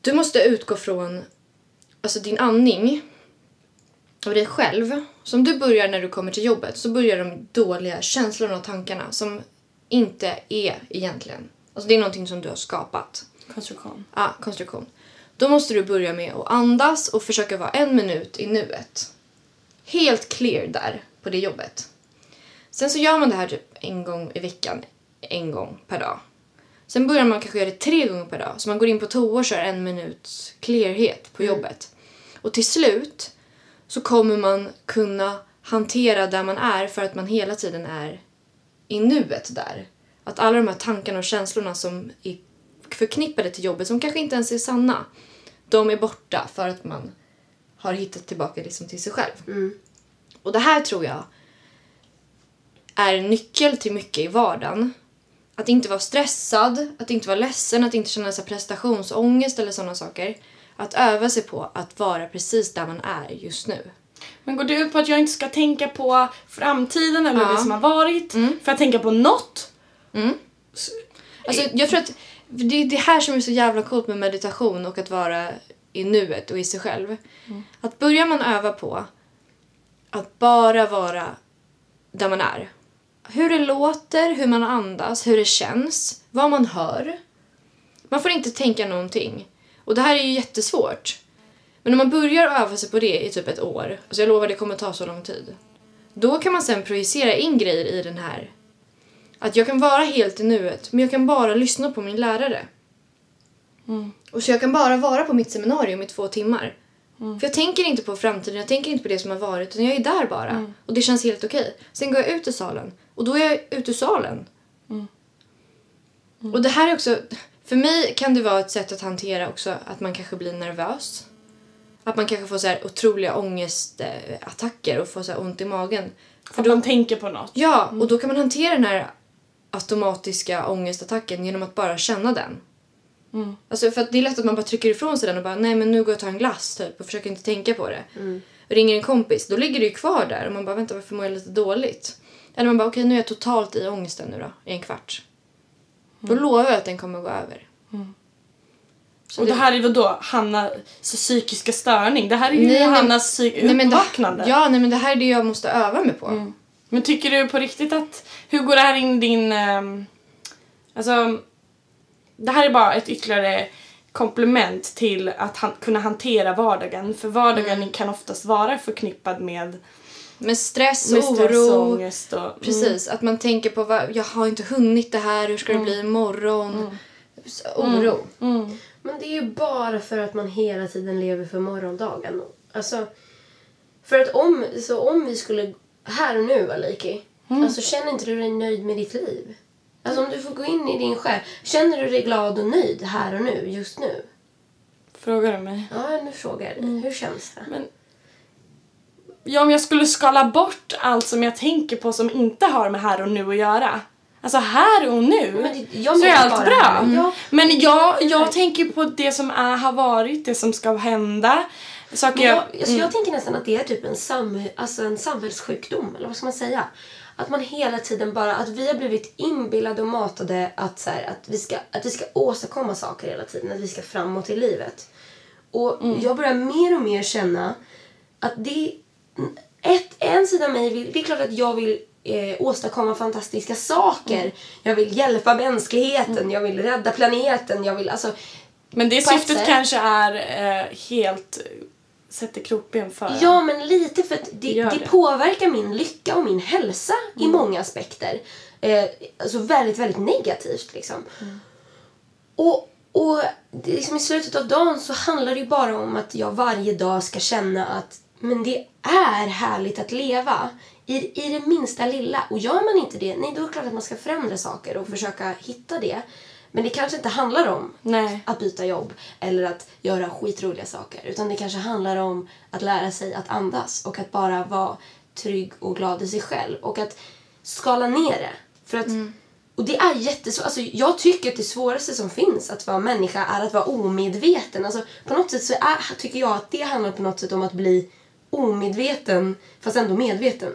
B: du måste utgå från alltså din andning av dig själv. Som du börjar när du kommer till jobbet så börjar de dåliga känslorna och tankarna som inte är egentligen. Alltså det är någonting som du har skapat.
A: Konstruktion.
B: Ja, konstruktion. Då måste du börja med att andas och försöka vara en minut i nuet. Helt clear där på det jobbet. Sen så gör man det här typ en gång i veckan, en gång per dag. Sen börjar man kanske göra det tre gånger per dag. Så man går in på toa och kör en minuts clearhet på jobbet. Och till slut så kommer man kunna hantera där man är för att man hela tiden är i nuet där. Att alla de här tankarna och känslorna som är förknippade till jobbet, som kanske inte ens är sanna, de är borta för att man har hittat tillbaka liksom till sig själv. Och det här tror jag är en nyckel till mycket i vardagen. Att inte vara stressad, att inte vara ledsen, att inte känna så prestationsångest eller sådana saker. Att öva sig på att vara precis där man är just nu.
A: Men går det ut på att jag inte ska tänka på framtiden eller
B: Ja.
A: det som har varit? För att tänka på något?
B: Alltså, jag tror att det är det här som är så jävla coolt med meditation och att vara i nuet och i sig själv. Att börjar man öva på att bara vara där man är. Hur det låter, hur man andas, hur det känns, vad man hör. Man får inte tänka någonting. Och det här är ju jättesvårt. Men om man börjar öva sig på det i typ ett år, alltså jag lovar det kommer ta så lång tid. Då kan man sen projicera in grejer i den här att jag kan vara helt i nuet, men jag kan bara lyssna på min lärare. Och så jag kan bara vara på mitt seminarium i två timmar. För jag tänker inte på framtiden, jag tänker inte på det som har varit, utan jag är där bara. Och det känns helt okej. Sen går jag ut ur salen, och då är jag ute ur salen. Och det här är också, för mig kan det vara ett sätt att hantera också att man kanske blir nervös. Att man kanske får så här otroliga ångestattacker och får så här ont i magen.
A: För då man tänker på något.
B: Ja, och då kan man hantera den här automatiska ångestattacken genom att bara känna den. Alltså för att det är lätt att man bara trycker ifrån sig den och bara nej men nu går jag och tar en glass typ och försöker inte tänka på det. Ringer en kompis, då ligger det ju kvar där och man bara vänta varför mår jag lite dåligt? Eller man bara okej nu är jag totalt i ångesten nu då, i en kvart. Då lovar jag att den kommer gå över. Så
A: Och det här är väl då Hanna så psykiska störning. Det här är ju
B: Nej,
A: Hannas
B: det,
A: uppvaknande.
B: ja, nej men det här är det jag måste öva mig på.
A: Men tycker du på riktigt att... Hur går det här in i din... ehm, alltså... Det här är bara ett ytterligare komplement till att han, kunna hantera vardagen. För vardagen
B: Mm.
A: kan oftast vara förknippad med,
B: Med stress,
A: med stress och
B: oro.
A: ångest. Och,
B: Precis, att man tänker på vad, jag har inte hunnit det här, hur ska det bli imorgon? Så, Oro.
A: Mm.
C: Men det är ju bara för att man hela tiden lever för morgondagen. Alltså, för att om, så om vi skulle här och nu, Aliki, alltså känner inte du dig nöjd med ditt liv? Alltså om du får gå in i din själ, känner du dig glad och nöjd här och nu, just nu?
A: Frågar du mig?
C: Ja, nu frågar jag dig. Hur känns det?
A: Men, ja, om jag skulle skala bort allt som jag tänker på som inte har med här och nu att göra. Alltså här och nu
C: det- jag
A: så är allt bra.
C: Ja.
A: Men jag, jag tänker på det som är, har varit, det som ska hända. Saker jag...
C: jag, alltså jag tänker nästan att det är typ en, sam, alltså en samhällssjukdom, eller vad ska man säga? Att man hela tiden bara, att vi har blivit inbillade och matade att, så här, att, vi ska, att vi ska åstadkomma saker hela tiden, att vi ska framåt i livet. Och jag börjar mer och mer känna att det ett, en sida av mig vill, det är klart att jag vill eh, åstadkomma fantastiska saker. Jag vill hjälpa mänskligheten, jag vill rädda planeten, jag vill alltså
A: Men det syftet kanske är eh, helt... sätter krokben för.
C: Ja, men lite för att det, det.
A: det.
C: påverkar min lycka och min hälsa i många aspekter. Eh, alltså väldigt, väldigt negativt liksom. Och, och är liksom i slutet av dagen så handlar det ju bara om att jag varje dag ska känna att men det är härligt att leva. I, I det minsta lilla. Och gör man inte det, nej då är det klart att man ska förändra saker och försöka hitta det. Men det kanske inte handlar om
A: Nej.
C: att byta jobb eller att göra skitroliga saker. Utan det kanske handlar om att lära sig att andas och att bara vara trygg och glad i sig själv. Och att skala ner det. För att, Och det är jättesvårt. Alltså, jag tycker att det svåraste som finns att vara människa är att vara omedveten. Alltså, på något sätt så är, tycker jag att det handlar på något sätt om att bli omedveten fast ändå medveten.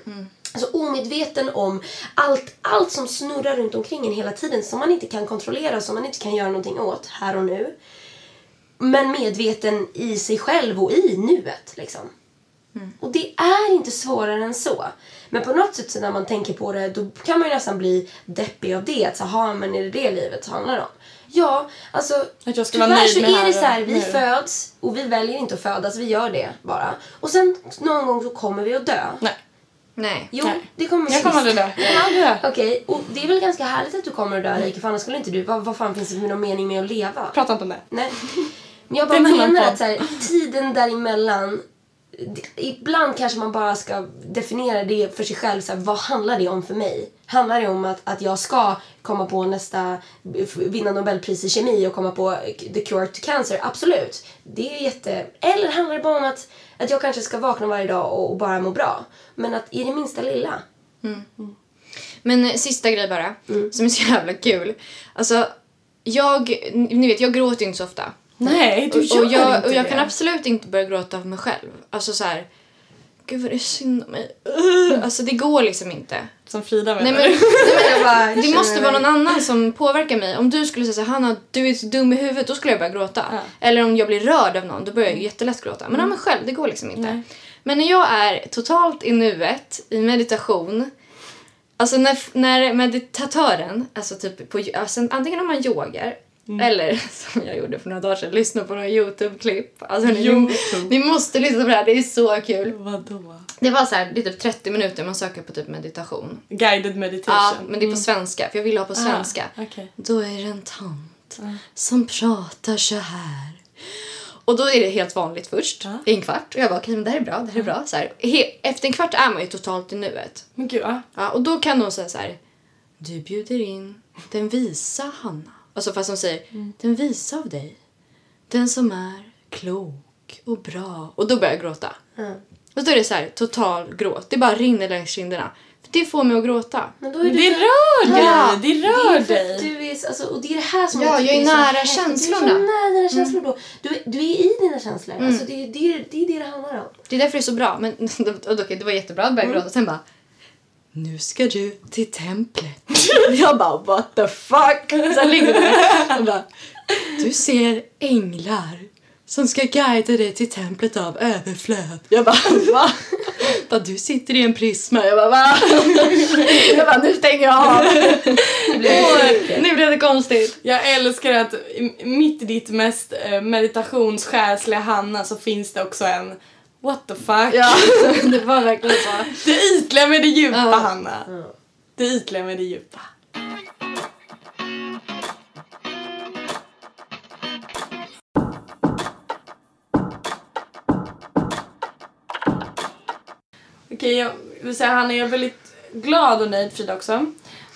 C: Alltså omedveten om allt, allt som snurrar runt omkring en hela tiden som man inte kan kontrollera, som man inte kan göra någonting åt här och nu. Men medveten i sig själv och i nuet. Liksom. Och det är inte svårare än så. Men på något sätt så när man tänker på det då kan man ju nästan bli deppig av det. Att så, "Ha, men är det det livet handlar om? Ja, alltså
A: Att jag ska vara
C: tyvärr
A: nöjd
C: så är det så här, vi
A: nu.
C: föds och vi väljer inte att födas, vi gör det bara. Och sen någon gång så kommer vi att dö.
A: Nej.
B: Nej.
C: Jo,
A: Nej.
C: det kommer vi
A: Jag kommer aldrig dö. Dö.
C: Okej, och det är väl ganska härligt att du kommer att dö Erika, för annars skulle inte du, vad, vad fan finns det för någon mening med att leva?
A: Prata inte om det.
C: Nej. Men jag bara menar att så här, tiden däremellan Ibland kanske man bara ska definiera det för sig själv. Så här, vad handlar det om för mig? Handlar det om att, att jag ska komma på nästa, vinna Nobelpris i kemi och komma på the cure to cancer? Absolut. Det är jätte... Eller handlar det bara om att, att jag kanske ska vakna varje dag och, och bara må bra? Men att i det minsta lilla.
B: Men eh, sista grej bara,
C: Mm.
B: som är så jävla kul. Alltså, jag, ni vet, jag gråter ju inte så ofta.
A: Nej, du
B: och,
A: gör
B: och jag,
A: inte
B: och jag
A: det.
B: kan absolut inte börja gråta av mig själv. Alltså så här. Gud vad det är synd om mig. Uh, alltså det går liksom inte.
A: Som Frida menar
B: Nej, men,
A: du?
C: Jag bara,
B: det måste vara någon annan som påverkar mig. Om du skulle säga så här, Hanna du är så dum i huvudet, då skulle jag börja gråta.
A: Ja.
B: Eller om jag blir rörd av någon, då börjar jag ju jättelätt gråta. Men av mig själv, det går liksom inte.
A: Nej.
B: Men när jag är totalt i nuet, i meditation. Alltså när, när meditatören, alltså typ på, alltså antingen om man yogar eller som jag gjorde för några dagar sedan, lyssna på några Youtube-klipp. Alltså, ni,
A: YouTube.
B: ni måste lyssna på det här, det är så kul.
A: Vadå?
B: Det var så här, det är typ 30 minuter man söker på typ meditation.
A: Guided meditation.
B: Ja, men det är på svenska, för jag vill ha på svenska.
A: Ah, okej.
B: Då är det en tant som pratar så här. Och då är det helt vanligt först,
A: Ja.
B: i en kvart. Och jag bara, okej men det här är bra, det här är bra. Så här, efter en kvart är man ju totalt i nuet.
A: Men gud, ja.
B: Ja, och då kan hon säga så här. Du bjuder in den visa Hanna. Alltså fast hon säger den visa av dig. Den som är klok. och bra. Och då börjar jag gråta.
C: Ja.
B: Och då är det så här total gråt. Det bara rinner längs kinderna. För det får mig att gråta.
C: Men då är
A: Det
C: du
A: rör dig!
C: Ja,
A: det
C: Det
A: rör
C: är för
A: dig!
C: du är, alltså, och det är det här som
B: Ja, jag är
C: så
B: nära känslorna.
C: Du är så nära dina känslor då. Du, är- du är i dina känslor. Alltså, det, är- det, är- det är det det handlar om.
B: Det är därför det är så bra. Men okej, det var jättebra att börja gråta. Sen bara... Nu ska du till templet. Jag bara what the fuck. Sen ligger du där och bara... Du ser änglar som ska guida dig till templet av överflöd. Jag bara va? Bara, du sitter i en prisma. Jag bara va? Jag bara nu stänger jag av. Nu blev det konstigt.
A: Jag älskar att mitt i ditt mest eh, meditationssjälsliga Hanna så finns det också en What the fuck?
B: Ja, det var verkligen så.
A: Det ytliga med det djupa
B: Ja.
A: Hanna. Det ytliga med det djupa. Okej, jag vill säga Hanna, jag är väldigt glad och nöjd Frida också.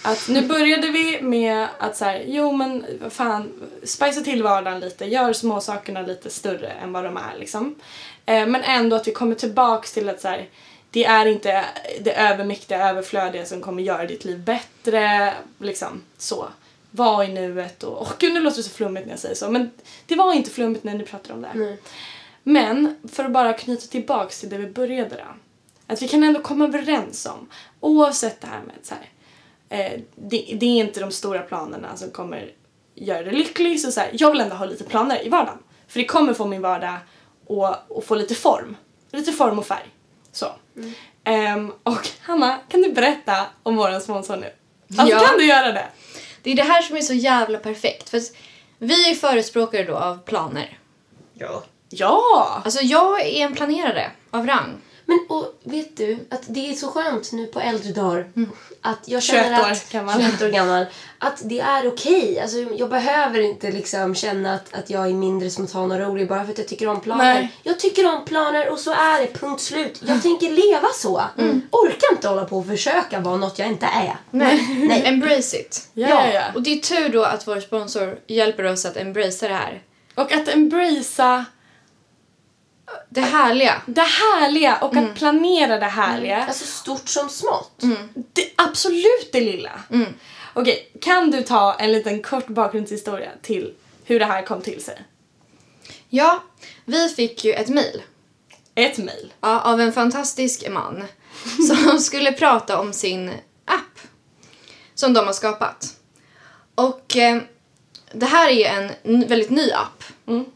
A: Att nu började vi med att så här, jo men fan, spicea till vardagen lite, gör små sakerna lite större än vad de är liksom. Eh, men ändå att vi kommer tillbaks till att så här, det är inte det övermäktiga, överflödiga som kommer göra ditt liv bättre, liksom så. Var i nuet och, åh gud nu låter det så flummigt när jag säger så, men det var inte flummigt när ni pratade om det.
C: Nej.
A: Men för att bara knyta tillbaks till det vi började då. Att vi kan ändå komma överens om, oavsett det här med så här, eh, det, det är inte de stora planerna som kommer göra dig lycklig. Så, så här, jag vill ändå ha lite planer i vardagen. För det kommer få min vardag att, att få lite form. Lite form och färg. Så. Ehm, och Hanna, kan du berätta om vår sponsor nu? Alltså
B: Ja.
A: kan du göra det?
B: Det är det här som är så jävla perfekt. För vi är förespråkare då av planer.
C: Ja.
A: Ja!
B: Alltså jag är en planerare av rang.
C: Men och vet du att det är så skönt nu på äldre dagar att jag
A: 21
C: känner
A: år
C: att,
A: gammal.
C: 21 år gammal att det är okej. Alltså, jag behöver inte liksom känna att, att jag är mindre spontan och rolig bara för att jag tycker om planer.
A: Nej.
C: Jag tycker om planer och så är det, punkt slut. Jag tänker leva så. Orkar inte hålla på och försöka vara något jag inte är.
B: Nej.
C: Nej.
B: Embrace it.
A: Ja, ja, ja.
B: Och det är tur då att vår sponsor hjälper oss att embracea det här.
A: Och att embracea
B: Det härliga.
A: det härliga och att planera det härliga.
C: Alltså stort som smått.
A: Det, absolut det lilla. Okej, kan du ta en liten kort bakgrundshistoria till hur det här kom till sig?
B: Ja, vi fick ju ett mejl
A: Ett mejl.
B: ja, av en fantastisk man som skulle prata om sin app som de har skapat. Och eh, det här är en n- väldigt ny app.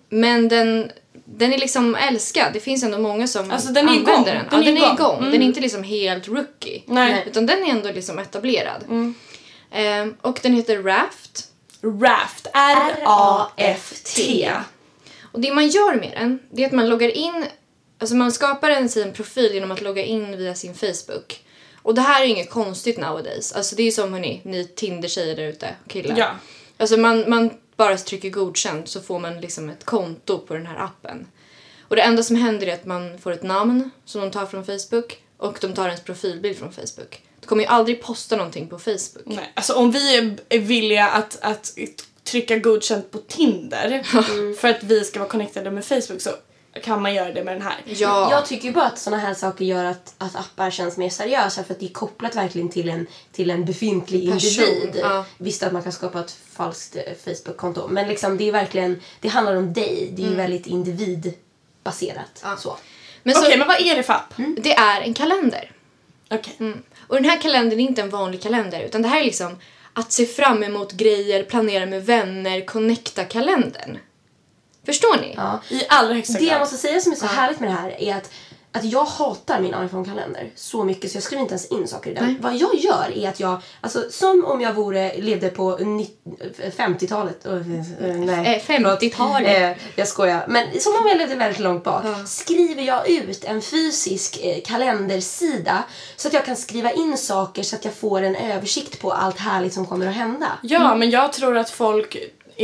B: Men den, den är liksom älskad. Det finns ändå många som
A: Alltså, den
B: använder
A: igång.
B: den.
A: Den
B: ja,
A: är
B: den är
A: igång.
B: igång.
A: Mm.
B: Den är inte liksom helt rookie.
A: Nej.
B: Utan den är ändå liksom etablerad. Eh, och den heter Raft.
A: Raft. R-A-F-T.
B: Och det man gör med den, det är att man loggar in, alltså man skapar en sin profil genom att logga in via sin Facebook. Och det här är inget konstigt nowadays. Alltså det är som hörni, ni Tinder-tjejer där ute, killar.
A: Ja.
B: Alltså man, man bara trycker godkänd så får man liksom ett konto på den här appen. Och det enda som händer är att man får ett namn som de tar från Facebook och de tar ens profilbild från Facebook. Du kommer ju aldrig posta någonting på Facebook.
A: Nej, alltså om vi är, är villiga att, att trycka godkänt på Tinder för att vi ska vara connectade med Facebook så kan man göra det med den här.
B: Ja.
C: Jag tycker ju bara att såna här saker gör att, att appar känns mer seriösa för att det är kopplat verkligen till en, till en befintlig
B: Person,
C: individ.
B: ja.
C: Visst att man kan skapa ett falskt eh, Facebook-konto men liksom det är verkligen, det handlar om dig. Det är ju väldigt individbaserat.
B: Ja.
C: Så.
B: Men så,
A: Okej, men vad är det för app?
B: det är en kalender.
A: Okej.
B: Mm. Och den här kalendern är inte en vanlig kalender utan det här är liksom att se fram emot grejer, planera med vänner, connecta kalendern. Förstår ni?
C: Ja.
A: I allra högsta
C: Det jag
A: grad.
C: måste säga som är så härligt med det här är att att jag hatar min iPhone-kalender så mycket så jag skriver inte ens in saker i den.
B: Nej.
C: Vad jag gör är att jag, alltså som om jag vore, levde på ni- 50-talet. Uh, nej,
B: Eh, 50-talet.
C: Eh, jag skojar. Men som om jag levde väldigt långt bak.
B: Ja.
C: Skriver jag ut en fysisk eh, kalendersida så att jag kan skriva in saker så att jag får en översikt på allt härligt som kommer att hända.
A: Ja, men jag tror att folk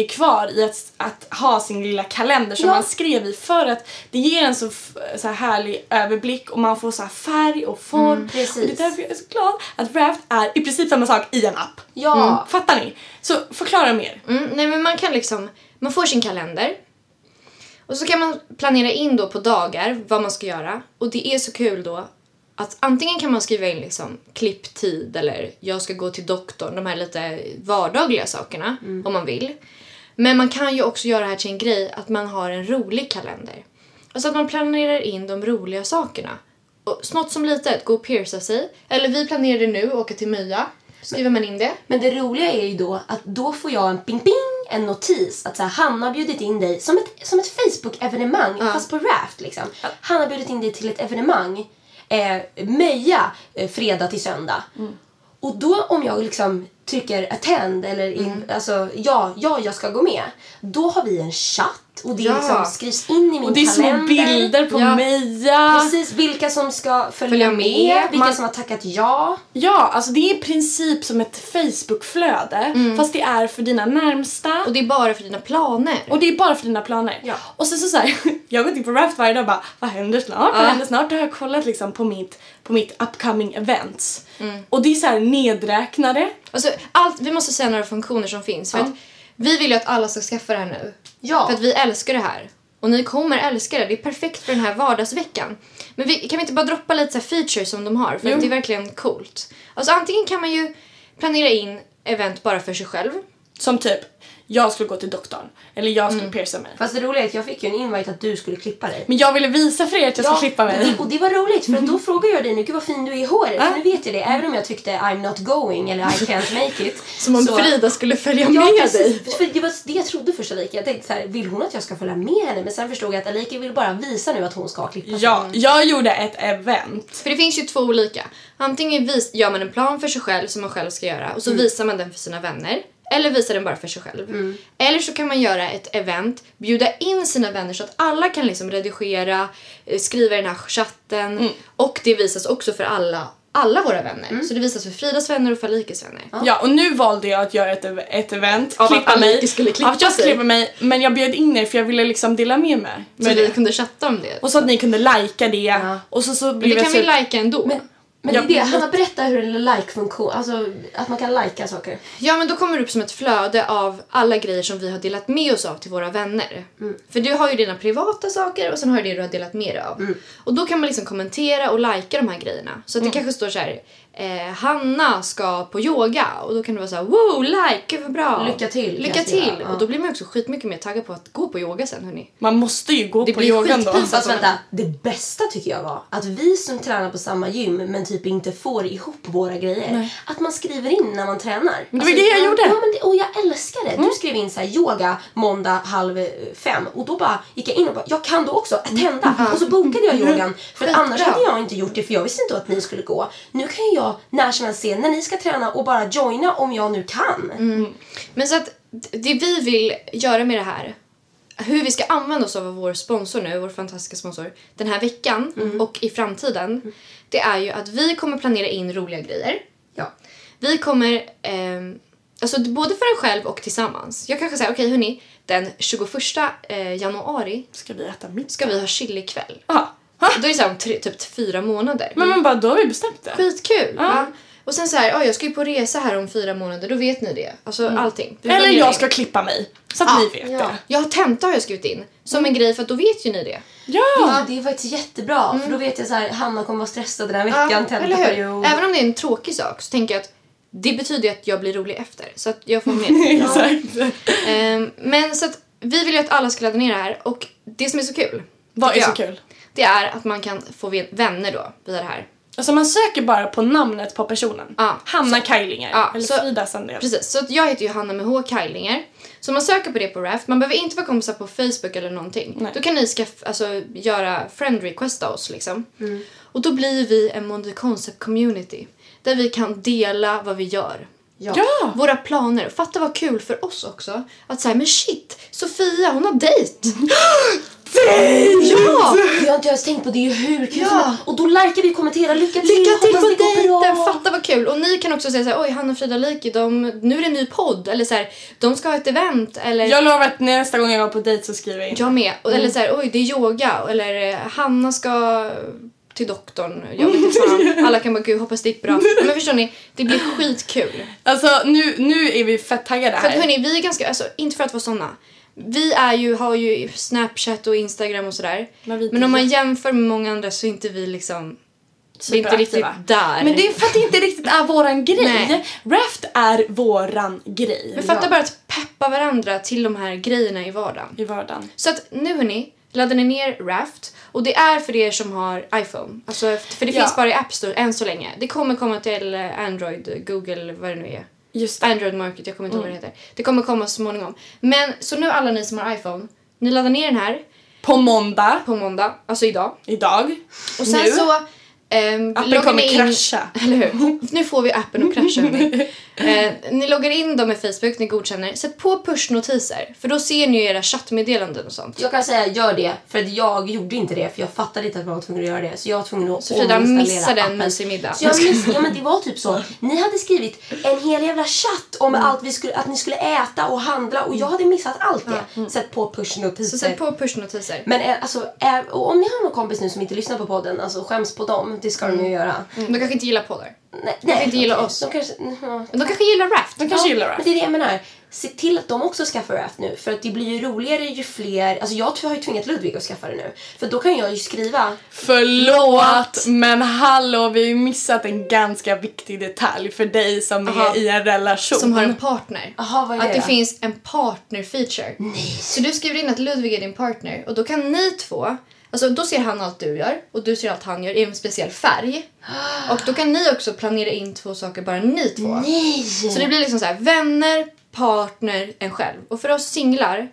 A: är kvar i att, att ha sin lilla kalender som
C: Ja.
A: man skrev i för att det ger en så, så här härlig överblick och man får så här färg och form.
C: precis.
A: Och det är därför jag är så glad att Raft är i princip samma sak i en app.
C: Ja.
A: Fattar ni? Så förklara mer.
B: Mm, nej men man kan liksom, man får sin kalender Och så kan man planera in då på dagar vad man ska göra. Och det är så kul då att antingen kan man skriva in liksom klipptid eller jag ska gå till doktorn, de här lite vardagliga sakerna om man vill. Men man kan ju också göra det här till en grej att man har en rolig kalender. Alltså att man planerar in de roliga sakerna. Och smått som litet, gå och pierca sig. Eller vi planerade nu att åka till Möja. Skriver man in det.
C: Men det roliga är ju då att då får jag en ping ping, en notis att så här, Hanna har bjudit in dig som ett, som ett Facebook-evenemang fast på Raft liksom. Han har bjudit in dig till ett evenemang, eh, Möja, eh, fredag till söndag. Och då om jag liksom trycker attend eller in, alltså ja, ja, jag ska gå med. Då har vi en chatt och det
B: Ja.
C: liksom skrivs in i min
A: Och det är små
C: kalender.
A: bilder på
B: Ja.
A: Meja.
C: Precis, vilka som ska följa,
B: Följa
C: med,
B: med.
C: vilka
A: Man-
C: som har tackat ja.
A: Ja, alltså det är i princip som ett Facebook-flöde fast det är för dina närmsta.
B: Och det är bara för dina planer.
A: Och det är bara för dina planer.
C: Ja.
A: Och sen så, så här, jag går in på Raft varje dag och bara, vad händer snart? Vad händer snart? Då har jag kollat liksom på mitt, på mitt upcoming events.
B: Mm.
A: Och det är så här nedräknade.
B: Alltså, allt, vi måste säga några funktioner som finns. För
A: Ja.
B: att vi vill ju att alla ska skaffa det här nu.
C: Ja.
B: För att vi älskar det här. Och ni kommer älska det. Det är perfekt för den här vardagsveckan. Men vi, kan vi inte bara droppa lite så features som de har? För det är verkligen coolt. Alltså antingen kan man ju planera in event bara för sig själv.
A: Som typ, jag skulle gå till doktorn. Eller jag
B: Mm.
A: skulle pierca mig.
C: Fast det roliga är att jag fick ju en invite att du skulle klippa dig.
A: Men jag ville visa för er att jag ska klippa mig.
C: Och det, och det var roligt för att då frågade jag dig nu, gud vad fin du är i håret.
A: Ja.
C: För nu vet jag det, även om jag tyckte I'm not going eller I can't make it.
B: Som om
C: så-
B: Frida skulle följa
C: Ja,
B: med dig.
C: precis. För det var det jag trodde först Alika. Jag tänkte så här, vill hon att jag ska följa med henne? Men sen förstod jag att Alika vill bara visa nu att hon ska klippa sig.
A: Ja, jag gjorde ett event.
B: För det finns ju två olika. Antingen vis, gör man en plan för sig själv som man själv ska göra och så visar man den för sina vänner. Eller visar den bara för sig själv. Eller så kan man göra ett event, bjuda in sina vänner så att alla kan liksom redigera, eh, skriva i den här chatten. Och det visas också för alla, alla våra vänner. Så det visas för Fridas vänner och för Alikes vänner.
A: Ja, och nu valde jag att göra ett, ett event,
B: Av att
A: klippa mig.
B: Alike skulle klippa
A: att jag skulle
B: sig.
A: klippa mig, men jag bjöd in er för jag ville liksom dela med mig.
B: Så
A: med
B: vi
A: det.
B: kunde chatta om det.
A: Och så att ni kunde lajka det.
C: Ja.
A: Och så, så
B: Men
A: blev
B: det
A: jag
B: kan
A: så...
B: vi lajka ändå.
C: Men, men det är det, Hanna berätta hur en like-funktion, alltså att man kan likea saker.
B: Ja men då kommer det upp som ett flöde av alla grejer som vi har delat med oss av till våra vänner. För du har ju dina privata saker och sen har du det du har delat med dig av. Och då kan man liksom kommentera och likea de här grejerna. Så att det kanske står så här. Eh, Hanna ska på yoga och då kan det vara så här: wow like, gud vad bra.
C: Lycka till,
B: Lycka
C: jag säga.
B: till.
C: Ja.
B: Och då blir man också skitmycket mer taggad på att gå på yoga sen hörni.
A: Man måste ju gå
B: Det
A: på yogan då.
B: skitpinsamt.
C: Fast vänta, det bästa tycker jag var att vi som tränar på samma gym men typ inte får ihop våra grejer. Att man skriver in när man tränar. Alltså,
A: det var det jag gjorde.
C: Ja, men det, och jag älskar det. Du skrev in så här yoga måndag halv eh, fem och då bara gick jag in och bara jag kan då också attenda. Och så bokade jag yogan för
B: Skitbra.
C: annars hade jag inte gjort det för jag visste inte att ni skulle gå. Nu kan ju jag när som helst se när ni ska träna och bara joina om jag nu kan.
B: Men så att det vi vill göra med det här, hur vi ska använda oss av vår sponsor nu, vår fantastiska sponsor, den här veckan och i framtiden, det är ju att vi kommer planera in roliga grejer.
C: Ja.
B: Vi kommer, ehm, alltså både för en själv och tillsammans. Jag kanske säger, okej hörni, den 21 eh, januari
A: Ska vi äta middag?
B: ska vi ha chilikväll.
A: Aha. Ha?
B: Då är det så här om tre, typ fyra månader.
A: Men man bara, då har vi bestämt det.
B: Skitkul!
A: Ja.
B: Ja. Och sen så här, "Oj, jag ska ju på resa här om fyra månader, då vet ni det. Alltså allting. Vi
A: Eller jag ska klippa mig. Så att
B: Ja,
A: ni vet
B: ja.
A: det.
B: Jag har tenta har jag skrivit in. Som en grej för att då vet ju ni det.
A: Ja!
C: Ja, det är faktiskt jättebra för då vet jag så här Hanna kommer vara stressad den här veckan.
B: Mm. eller hur? Även om det är en tråkig sak så tänker jag att det betyder ju att jag blir rolig efter. Så att jag får med.
A: Exakt.
B: Ehm, men så att vi vill ju att alla ska ladda ner det här och det som är så kul.
A: Vad är
B: tycker
A: så
B: jag,
A: kul?
B: Det är att man kan få vänner då via det här.
A: Alltså man söker bara på namnet på personen.
B: Ja.
A: Hanna Kajlinger.
B: Ja,
A: eller
B: så-
A: Frida Sandell.
B: Precis, så jag heter ju Hanna med H. Kajlinger. Så man söker på det på Raft, man behöver inte vara kompisar på Facebook eller någonting.
A: Nej.
B: Då kan ni skaff, alltså, göra friend requesta oss liksom. Och då blir vi en Monday Concept community. Där vi kan dela vad vi gör.
C: Ja.
A: Ja!
B: Våra planer. Fatta vad kul för oss också. Att säga men shit, Sofia hon har dejt. Ja!
C: Det har jag inte ens tänkt på, det är ju hur kul
B: Ja.
C: helst. Och då likar vi och kommenterar, lycka till,
B: Lycka till
C: hoppas
B: på
C: det går
B: dejten!
C: bra.
B: Fatta vad kul! Och ni kan också säga såhär, oj Hanna och Frida Liki, de, nu är det en ny podd. Eller såhär, de ska ha ett event. Eller
A: Jag lovar att nästa gång jag går på dejt så skriver jag in.
B: jag med. Och, Eller såhär, oj det är yoga. Eller eh, Hanna ska till doktorn. Jag vet inte fan. Alla kan bara, gud hoppas det gick bra. Men förstår ni, det blir skitkul.
A: Alltså nu, nu är vi fett taggade
B: För att
A: här.
B: hörni, vi är ganska, alltså inte för att vara såna. Vi är ju, har ju Snapchat och Instagram och sådär.
A: Men
B: Men om man jämför med många andra så är inte vi liksom... Vi är inte riktigt där.
A: Men det är för att det inte riktigt är våran grej.
B: Nej.
A: Raft är våran grej
B: Men fatta bara att peppa varandra till de här grejerna i vardagen.
A: i vardagen.
B: Så att nu hörni, laddar ni ner Raft och det är för er som har iPhone. Alltså, för det
A: Ja.
B: finns bara i App Store än så länge. Det kommer komma till Android, Google, vad det nu är.
A: Just.
B: Android Market, jag kommer inte ihåg vad det heter. Det kommer komma så småningom. Men så nu alla ni som har iPhone, ni laddar ner den här
A: På måndag,
B: på måndag, alltså idag.
A: idag,
B: Och sen
A: nu.
B: så ehm,
A: Appen
B: loggar
A: kommer
B: in...
A: krascha.
B: Eller hur? Nu får vi appen att krascha. eh, ni loggar in dem med Facebook, ni godkänner. Sätt på pushnotiser, för då ser ni era chattmeddelanden och sånt.
C: Jag kan säga gör det, för att jag gjorde inte det för jag fattade inte att man var tvungen att göra det. Så jag var tvungen att
B: Så Frida
C: ominstallera
B: missade en
C: appen.
B: mysig middag.
C: Så jag miss, ja men det var typ så. Ni hade skrivit en hel jävla chatt om
B: Mm.
C: allt vi skulle, att ni skulle äta och handla och jag hade missat allt det. Sätt på pushnotiser.
B: Så sätt på pushnotiser.
C: Men eh, alltså, eh, och om ni har någon kompis nu som inte lyssnar på podden, alltså skäms på dem. Det ska de ju göra.
B: De kanske inte gillar poddar.
C: Nej,
B: kanske inte gillar
C: okej.
B: oss.
C: De kanske, ja.
B: Men de kanske gillar Raft.
A: De kanske
C: Ja,
A: gillar
C: Men
A: Raft.
C: det är det jag menar. Se till att de också skaffar Raft nu. För att det blir ju roligare ju fler... Alltså jag har ju tvingat Ludvig att skaffa det nu. För då kan jag ju skriva...
A: Förlåt, men hallå vi har ju missat en ganska viktig detalj för dig som
B: Aha.
A: är i en relation.
B: Som har en partner.
C: Jaha, vad är
B: Att
C: det
B: det
C: då?
B: finns en partner-feature. Så du skriver in att Ludvig är din partner och då kan ni två, alltså då ser han allt du gör och du ser allt han gör i en speciell färg. Och då kan ni också planera in två saker, bara ni två.
C: Nej!
B: Så det blir liksom så här, vänner, partner, en själv. Och för oss singlar,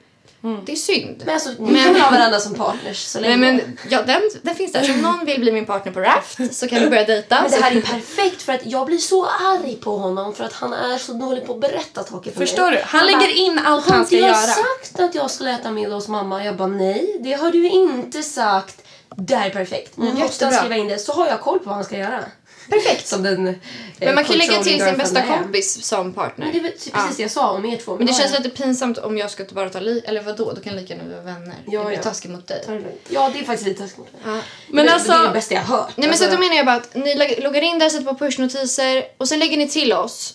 B: det är synd.
C: Men alltså,
B: Men-
C: kan ha varandra som partners så länge.
B: Nej men ja, den, den finns där. Så om någon vill bli min partner på Raft så kan vi börja dejta.
C: Men det här är perfekt för att jag blir så arg på honom för att han är så dålig på att berätta saker för
A: Förstår
C: mig.
A: du? Han lägger
C: bara,
A: in allt
C: Har
A: han
C: inte
A: ska
C: jag
A: göra.
C: sagt att jag skulle äta middag hos mamma? Jag bara nej, det har du inte sagt. Det här är perfekt. Nu måste han skriva in det så har jag koll på vad han ska göra.
B: Perfekt.
C: Som den eh,
B: Men man kan ju lägga till sin bästa kompis som partner.
C: Men det är väl precis det jag sa om er två.
B: Men det känns lite pinsamt om jag ska bara ta li... Eller vadå? Då kan lika gärna vara vänner.
C: Ja,
B: det blir
C: ja.
B: taskigt mot dig.
C: Ta det lugnt. Ja, det är faktiskt lite taskigt.
B: Ja.
A: Men
C: det,
A: alltså-
C: det är det bästa jag hört.
B: Nej men
C: alltså,
B: så då menar jag bara att ni loggar in där, sätter på pushnotiser och sen lägger ni till oss.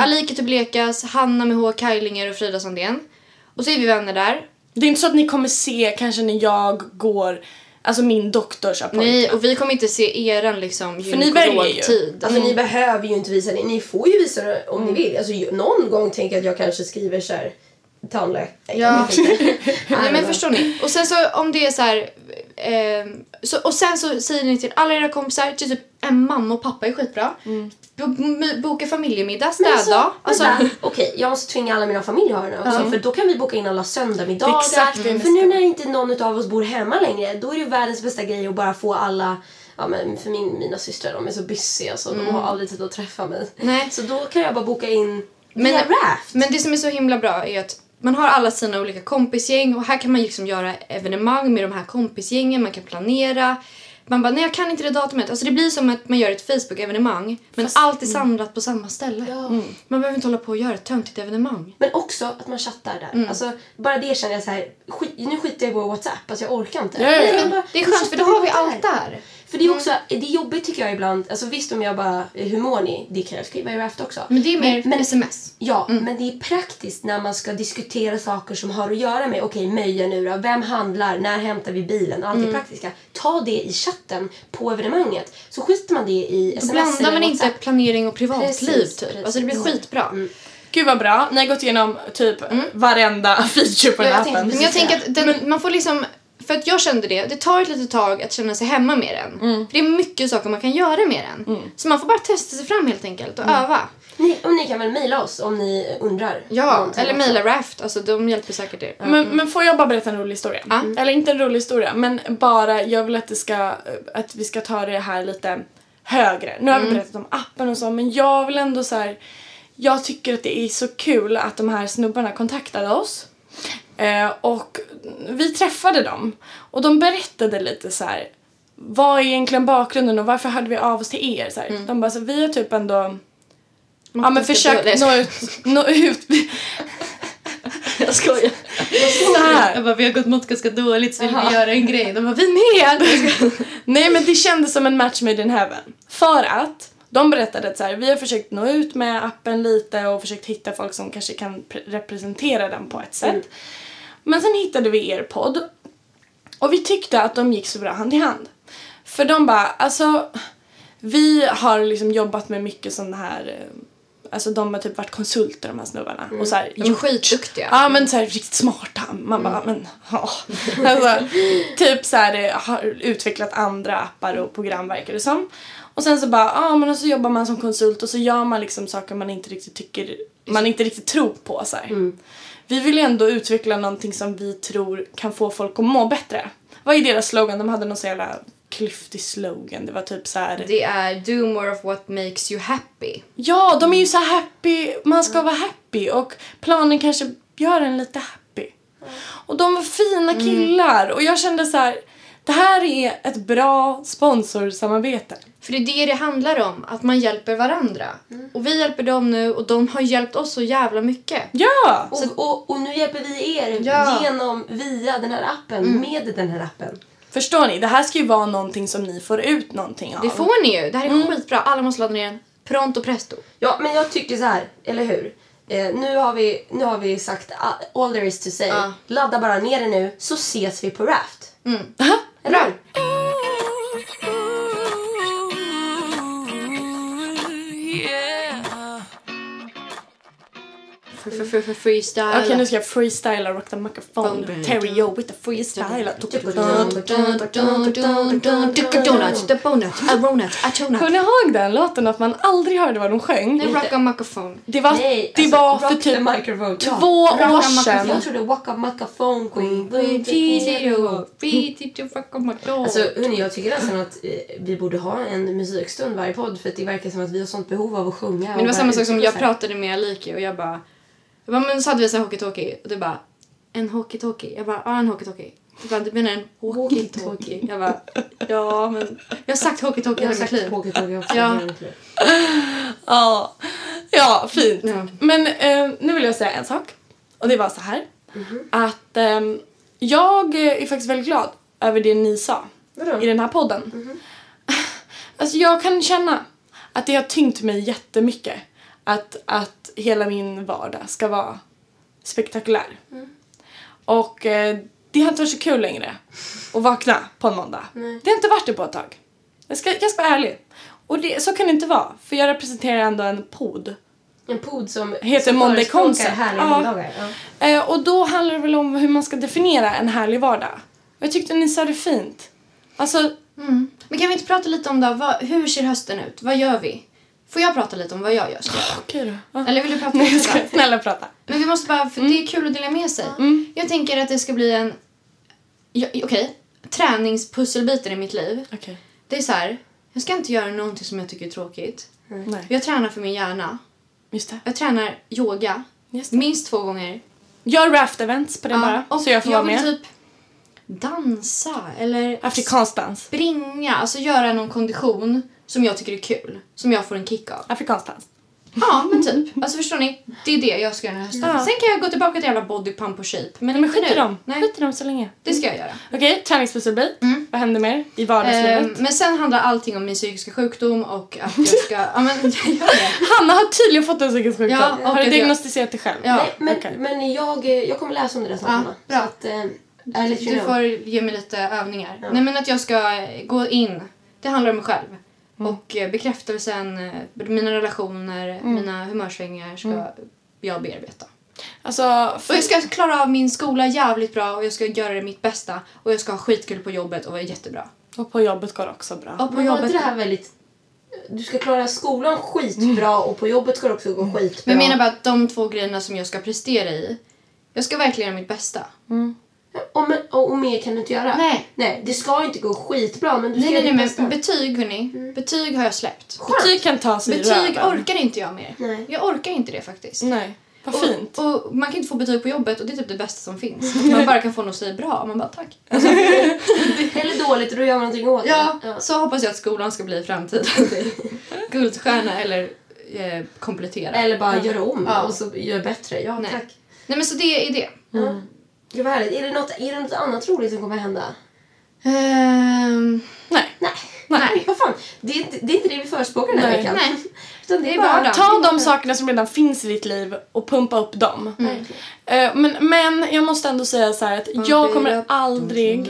B: Alika Tublekas, Hanna med H. Kajlinger och Frida Sandén. Och så är vi vänner där.
A: Det är inte så att ni kommer se kanske när jag går, alltså min doktorsappointment.
B: Nej, och vi kommer inte se eran liksom
A: För ni väljer ju.
B: gynekologtid.
C: Alltså ni behöver ju inte visa det. Ni får ju visa det om ni vill. Alltså någon gång tänker jag att jag kanske skriver så här tandläkare.
B: Ja. Nej men förstår ni? Och sen så om det är så här. ehm, så, och sen så säger ni till alla era kompisar, till typ en mamma och pappa är skitbra. Bo, m- boka familjemiddag,
C: Men
B: städdag.
C: Alltså,
B: Alltså.
C: Okej, jag måste tvinga alla mina familjer att ha den också. För då kan vi boka in alla söndagmiddagar.
A: Exakt det
C: för nu när inte någon av oss bor hemma längre, då är det världens bästa grej att bara få alla Ja, men för min, mina systrar de är så busy alltså, de har aldrig tid att träffa mig.
B: Nej.
C: Så då kan jag bara boka in
B: Men-
C: via Raft.
B: Men det som är så himla bra är att man har alla sina olika kompisgäng och här kan man liksom göra evenemang med de här kompisgängen, man kan planera. Man bara, nej jag kan inte det datumet. Alltså det blir som att man gör ett Facebook-evenemang men
A: Fast-
B: allt är samlat på samma ställe.
C: Ja.
B: Man behöver inte hålla på och göra ett töntigt evenemang.
C: Men också att man chattar där.
B: Mm.
C: Alltså, bara det känner jag så här, skit, nu skiter jag på Whatsapp, alltså jag orkar inte.
A: Ja, ja, ja.
C: Nej, bara-
B: Det är skönt för då har vi allt där.
C: För det är också, det är jobbigt tycker jag ibland, alltså visst om jag bara, hur mår ni? Det kan jag skriva i Raft också.
B: Men det är mer
C: men,
B: sms.
C: Ja, men det är praktiskt när man ska diskutera saker som har att göra med, okej Möja nu då, vem handlar, när hämtar vi bilen, allt
B: Mm.
C: det praktiska. Ta det i chatten på evenemanget. Så skiter man det i
B: Då
C: sms
B: blandar
C: eller
B: man inte planering och privatliv
C: Precis,
B: typ.
C: precis.
B: Alltså det blir skitbra.
A: Gud vad bra, ni har gått igenom typ varenda feature på den
C: Ja,
A: här
C: jag tänkte
A: appen.
B: Men jag tänker att den, man får liksom för att jag kände det, det tar ett litet tag att känna sig hemma med den. För det är mycket saker man kan göra med den. Så man får bara testa sig fram helt enkelt och öva.
C: Ni, och ni kan väl mejla oss om ni undrar?
B: Ja, eller mejla Raft, alltså de hjälper säkert er.
A: Men, men får jag bara berätta en rolig historia?
B: Ja.
A: Eller inte en rolig historia, men bara jag vill att, det ska, att vi ska ta det här lite högre. Nu har vi berättat om appen och så, men jag vill ändå så här. Jag tycker att det är så kul att de här snubbarna kontaktade oss. Eh, och vi träffade dem. Och de berättade lite så här. Vad är egentligen bakgrunden och varför hörde vi av oss till er? Så här. De bara så vi har typ ändå Ja men försökt nå ut, nå ut.
B: Jag skojar.
A: så här.
B: Jag bara, vi har gått mot ganska dåligt så vill
C: Aha.
B: vi göra en grej. De bara, vi med!
A: Nej men det kändes som en match made in heaven. För att de berättade att så här, vi har försökt nå ut med appen lite och försökt hitta folk som kanske kan pre- representera den på ett sätt. Men sen hittade vi er podd och vi tyckte att de gick så bra hand i hand. För de bara, alltså vi har liksom jobbat med mycket sån här eh, Alltså de har typ varit konsulter de här snubbarna. Och så här,
B: De är skitduktiga.
A: Ja men så här riktigt smarta. Man bara men ja. Alltså, typ så här eh, har utvecklat andra appar och program verkar det som. Och sen så bara ja men och så jobbar man som konsult och så gör man liksom saker man inte riktigt tycker man inte riktigt tror på så här. Vi vill ju ändå utveckla någonting som vi tror kan få folk att må bättre. Vad är deras slogan? De hade någon så jävla klyftig slogan. Det var typ så här.
B: Det är do more of what makes you happy.
A: Ja, de är ju så happy. Man ska vara happy och planen kanske gör en lite happy. Och de var fina killar och jag kände så här. Det här är ett bra sponsorsamarbete.
B: För det är det det handlar om, att man hjälper varandra. Och vi hjälper dem nu och de har hjälpt oss så jävla mycket.
A: Ja!
C: Och, och, och nu hjälper vi er
B: Ja.
C: genom, via den här appen, med den här appen.
A: Förstår ni? Det här ska ju vara någonting som ni får ut någonting av.
B: Det får ni ju. Det här är skitbra. Alla måste ladda ner den. Pronto presto.
C: Ja, men jag tycker så här, eller hur? Eh, nu, har vi, nu har vi sagt a- all there is to say.
B: Ja.
C: Ladda bara ner det nu, så ses vi på Raft.
A: Aha.
C: Eller
B: F- f- f- f- Freestyle.
A: Okej, nu ska jag freestyla Rock the microphone. Terry O with the freestyle.
B: Donut, the bonut, a ronut, a tonut.
A: Kommer ni ihåg den låten att man aldrig hörde vad de sjöng?
B: Nej, rock a microphone.
A: Det var,
C: Nej,
A: det
C: alltså,
A: var för
C: rock the
A: typ
C: microphone.
A: Två
B: Rock
A: år sedan.
C: Jag trodde Walk Up Microphone Queen. Alltså hörni, jag tycker nästan att eh, vi borde ha en musikstund varje podd för att det verkar som att vi har sånt behov av att sjunga.
B: Men det var samma sak som jag pratade med Aliki och jag bara... Jag bara, men så hade vi så hockey-talkie och du bara... En hockey-talkie? Jag bara, ja en hockey-talkie. Du bara, du menar en walkie-talkie? Jag bara, ja men... Jag har sagt hockey-talkie
C: Jag har
B: hela mitt liv.
C: walkie-talkie också.
B: Ja.
A: Ja, ja fint.
B: Ja.
A: Men eh, nu vill jag säga en sak. Och det var så här.
C: Mhm.
A: Att ehm, jag är faktiskt väldigt glad över det ni sa
C: Vadå?
A: i den här podden.
C: Mhm.
A: Alltså jag kan känna att det har tyngt mig jättemycket. Att, att hela min vardag ska vara spektakulär.
C: Mm.
A: Och eh, det har inte varit så kul längre att vakna på en måndag.
C: Nej.
A: Det har inte varit det på ett tag. Jag ska, jag ska vara ärlig. Och det, så kan det inte vara. För jag representerar ändå en pod.
C: En pod som
A: Heter
C: som
A: Monday Concept.
C: härliga
A: Ja.
C: måndagar. Ja.
A: Eh, och då handlar det väl om hur man ska definiera en härlig vardag. Jag tyckte ni sa det fint. Alltså,
B: Mm. Men kan vi inte prata lite om då, vad, hur ser hösten ut? Vad gör vi? Får jag prata lite om vad jag gör? Ska jag
A: okej då. Ja.
B: Eller vill du prata
A: Nej, jag ska, snälla prata.
B: Men vi måste bara, för det är kul att dela med sig. Jag tänker att det ska bli en... Ja, Okej, träningspusselbiten i mitt liv.
A: Okej.
B: Det är så här, jag ska inte göra någonting som jag tycker är tråkigt.
A: Nej,
B: Jag tränar för min hjärna.
A: just det.
B: Jag tränar yoga
A: Just det.
B: minst två gånger.
A: Gör raft-events på det bara.
B: och
A: Så jag får vara
B: vill
A: med.
B: typ dansa eller
A: Afrikansk dans.
B: springa. Alltså göra någon kondition som jag tycker är kul. Som jag får en kick av.
A: Afrikansk dans.
B: Ja, men typ. Alltså förstår ni? Det är det jag ska göra den här hösten.
A: Ja.
B: Sen kan jag gå tillbaka till jävla body pump och shape. Men,
A: men skit i dem.
B: Nej,
A: Skit i dem så länge.
B: det ska jag göra.
A: Okej, träningspusselbit.
B: Mm.
A: Vad händer mer i vardagslivet?
B: men sen handlar allting om min psykiska sjukdom och att jag ska... ja, men jag.
A: Hanna har tydligen fått en psykisk sjukdom.
B: Ja, och
A: har du
B: att jag-
A: diagnostiserat dig själv?
B: Ja.
C: Nej, men,
A: okej.
C: men jag, eh, jag kommer läsa om det där snart,
B: Ja,
C: Hanna.
B: bra.
C: Så att, eh,
B: Du
C: know.
B: får ge mig lite övningar.
C: Ja.
B: Nej men att jag ska gå in. Det handlar om mig själv.
A: Mm.
B: Och eh, bekräftelsen, eh, mina relationer,
A: Mm.
B: mina humörsvängningar ska jag bearbeta.
A: Alltså, för,
B: Och jag ska klara av min skola jävligt bra och jag ska göra det mitt bästa. Och jag ska ha skitkul på jobbet och vara jättebra.
A: och på jobbet går det också bra.
B: Och på
C: Men
B: jobbet...
C: det här väldigt... Du ska klara skolan skitbra och på jobbet ska det också gå skitbra.
B: Men jag menar bara att de två grejerna som jag ska prestera i. Jag ska verkligen göra mitt bästa.
C: Och, men, och, och mer kan du inte göra.
B: Nej.
C: Nej, det ska inte gå skitbra men du ska
B: Nej, nej, nej, men betyg hörni. Betyg har jag släppt.
A: Betyg kan ta sig
B: Betyg
A: röven.
B: orkar inte jag mer.
C: Nej.
B: Jag orkar inte det faktiskt.
A: Nej, vad fint.
B: Och, och man kan inte få betyg på jobbet och det är typ det bästa som finns. Man bara kan få något att säga bra. Man bara tack.
C: Eller dåligt och då gör man någonting åt
B: Ja,
C: det.
B: så hoppas jag att skolan ska bli i framtiden. Guldstjärna eller eh, komplettera.
C: Eller bara göra om
B: Ja.
C: och så gör bättre. Ja,
B: Nej.
C: tack.
B: Nej men så det är det.
C: Ja. Gud vad härligt. Är det, något, är det något annat roligt som kommer hända?
B: Ehm,
A: Nej.
C: Nej. Nej. Vad fan, det är, inte, det är inte det vi förespråkar den här
A: Nej.
C: veckan.
B: Nej.
C: Utan
B: Det är
C: bara-
B: vardag.
A: Ta de sakerna som redan finns i ditt liv och pumpa upp dem.
C: Verkligen.
A: Eh, men, men jag måste ändå säga så här att jag kommer aldrig...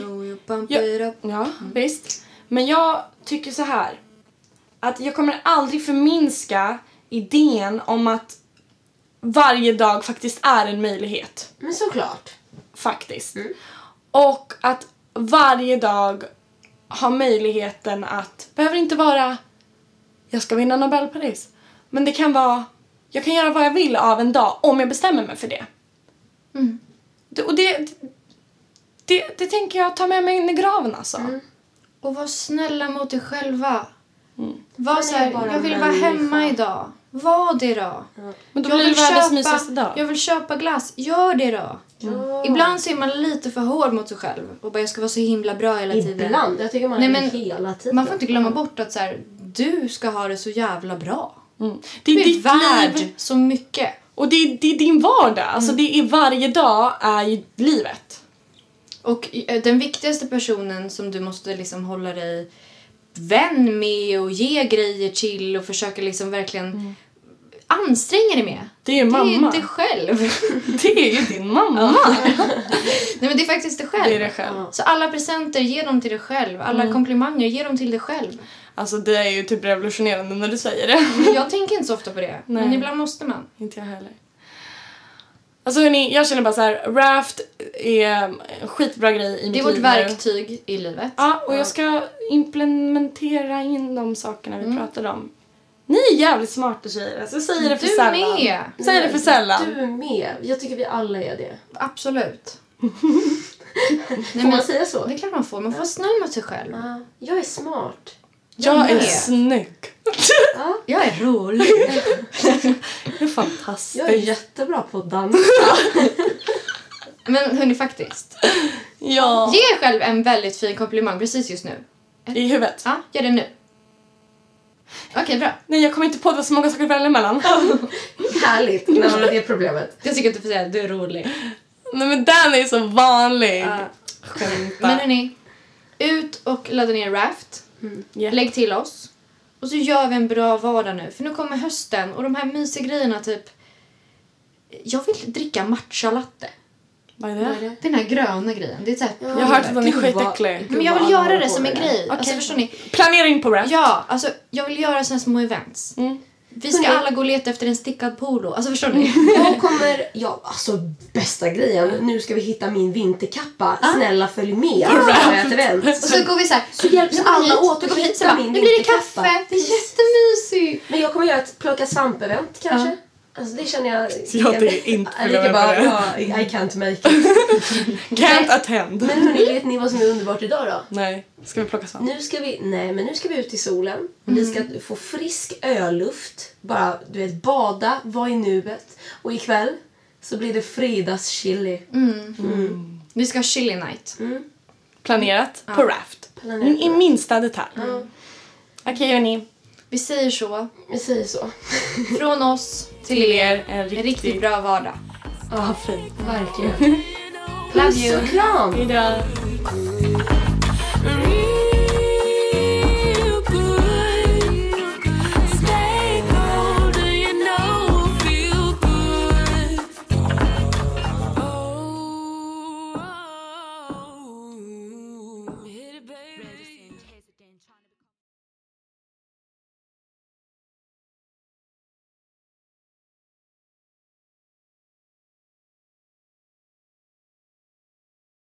B: Pump
A: Ja.
B: up.
A: Ja, visst. Men jag tycker så här. Att jag kommer aldrig förminska idén om att varje dag faktiskt är en möjlighet.
C: Men såklart.
A: Faktiskt. Och att varje dag har möjligheten att, behöver inte vara jag ska vinna Nobelpris. Men det kan vara, jag kan göra vad jag vill av en dag om jag bestämmer mig för det. det och det, det, det tänker jag ta med mig in i graven alltså.
B: Och var snälla mot er själva. Var
C: Man
B: så
C: är
B: här, jag vill vara hemma idag. Var det då.
A: Men då
B: Jag
A: blir det
B: vill,
A: världens mysigaste
B: köpa,
A: dag.
B: jag vill köpa glass. Gör det då.
C: Ja.
B: Ibland så är man lite för hård mot sig själv och bara jag ska vara så himla bra hela tiden.
C: Ibland. Jag tycker man
B: Nej,
C: är
B: men
C: hela tiden.
B: Man får inte glömma bort att så här, du ska ha det så jävla bra.
A: Mm. Det
B: Du
A: är
B: är
A: ditt
B: värd
A: liv
B: så mycket.
A: och det är, det är din vardag. Alltså det är varje dag är ju livet.
B: Och eh, den viktigaste personen som du måste liksom hålla dig vän med och ge grejer till och försöka liksom verkligen anstränga dig med.
A: Det är ju
B: Det är
A: mamma.
B: dig själv.
A: Det är ju din mamma.
B: Nej men det är faktiskt dig själv.
A: Det är dig själv.
B: Så alla presenter, ge dem till dig själv. Alla komplimanger, ge dem till dig själv.
A: Alltså det är ju typ revolutionerande när du säger det.
B: Men Jag tänker inte så ofta på det. Men
A: Nej.
B: ibland måste man.
A: Inte jag heller. Alltså hörni, jag känner bara så här, Raft är en skitbra grej i mitt
B: Det är vårt
A: liv
B: verktyg i livet.
A: Ja, och jag ska implementera in de sakerna vi pratade om. Ni är jävligt smarta tjejer, alltså jag säger det för
B: Du
A: sällan.
B: med.
A: Säger det för sällan.
C: Du med. Jag tycker vi alla är det.
B: Absolut. Nej,
C: Får man säga så?
B: det är klart man får. Man får vara snäll mot sig själv.
C: Ja. Jag är smart.
A: Jag är
B: med.
A: snygg.
C: Ja.
B: Jag är rolig.
A: Det är fantastiskt.
C: Jag är jättebra på att dansa.
B: Men hörni, faktiskt.
A: Ja.
B: Ge er själv en väldigt fin komplimang precis just nu.
A: I huvudet.
B: Ja, gör det nu. Okej, bra.
A: Nej, jag kommer inte på det var så många saker att välja emellan.
C: Härligt när man har det problemet.
B: Jag tycker inte du får säga att du är rolig.
A: Nej men den är så vanlig.
B: Ja.
A: Skämta.
B: Men hörni, ut och ladda ner Raft.
A: Ja.
B: Lägg till oss. Och så gör vi en bra vardag nu. För nu kommer hösten och de här mysiga grejerna typ... Jag vill dricka matcha latte.
A: Vad är det?
B: Den här gröna grejen. Det är så här
A: Jag har hört att den är skitäcklig.
B: Men jag vill göra det som en grej. Alltså
A: Okej.
B: förstår ni?
A: Planera in på Raft.
B: Ja, alltså jag vill göra såna små events.
A: Mm.
B: Vi ska
C: Hörni.
B: alla gå och leta efter en stickad polo. Alltså förstår ni?
C: Jag kommer, ja alltså bästa grejen, nu ska vi hitta min vinterkappa. Snälla följ med på ett event.
B: Och så går vi så här.
C: Så hjälps alla
B: hit,
C: åt att
B: går vi hit, så
C: hitta
B: bara,
C: min
B: Nu blir det
C: vinterkappa.
B: kaffe. Det är jättemysigt.
C: Men jag kommer göra ett plocka svamp-event kanske. Alltså det känner jag...
A: Jag tänker inte följa
C: bara,
A: det.
C: ja, I can't make it.
A: Can't attend.
C: Men hörni, vet ni vad som är underbart idag då?
A: Nej, ska vi plocka svamp?
C: Nu ska vi, nej men nu ska vi ut i solen. Vi ska få frisk öluft. Bara, du vet, bada, vara i nuet. Och ikväll så blir det Fridas chili.
B: Vi ska ha chili night.
A: Planerat på Raft.
C: Planerat
A: I minsta detalj. Okej hörni.
B: Vi säger så.
C: Vi säger så.
B: Från oss till er.
A: en
B: En
A: riktigt,
B: riktigt bra vardag.
A: Ja, fint.
C: Verkligen. Puss och kram!
A: Hejdå.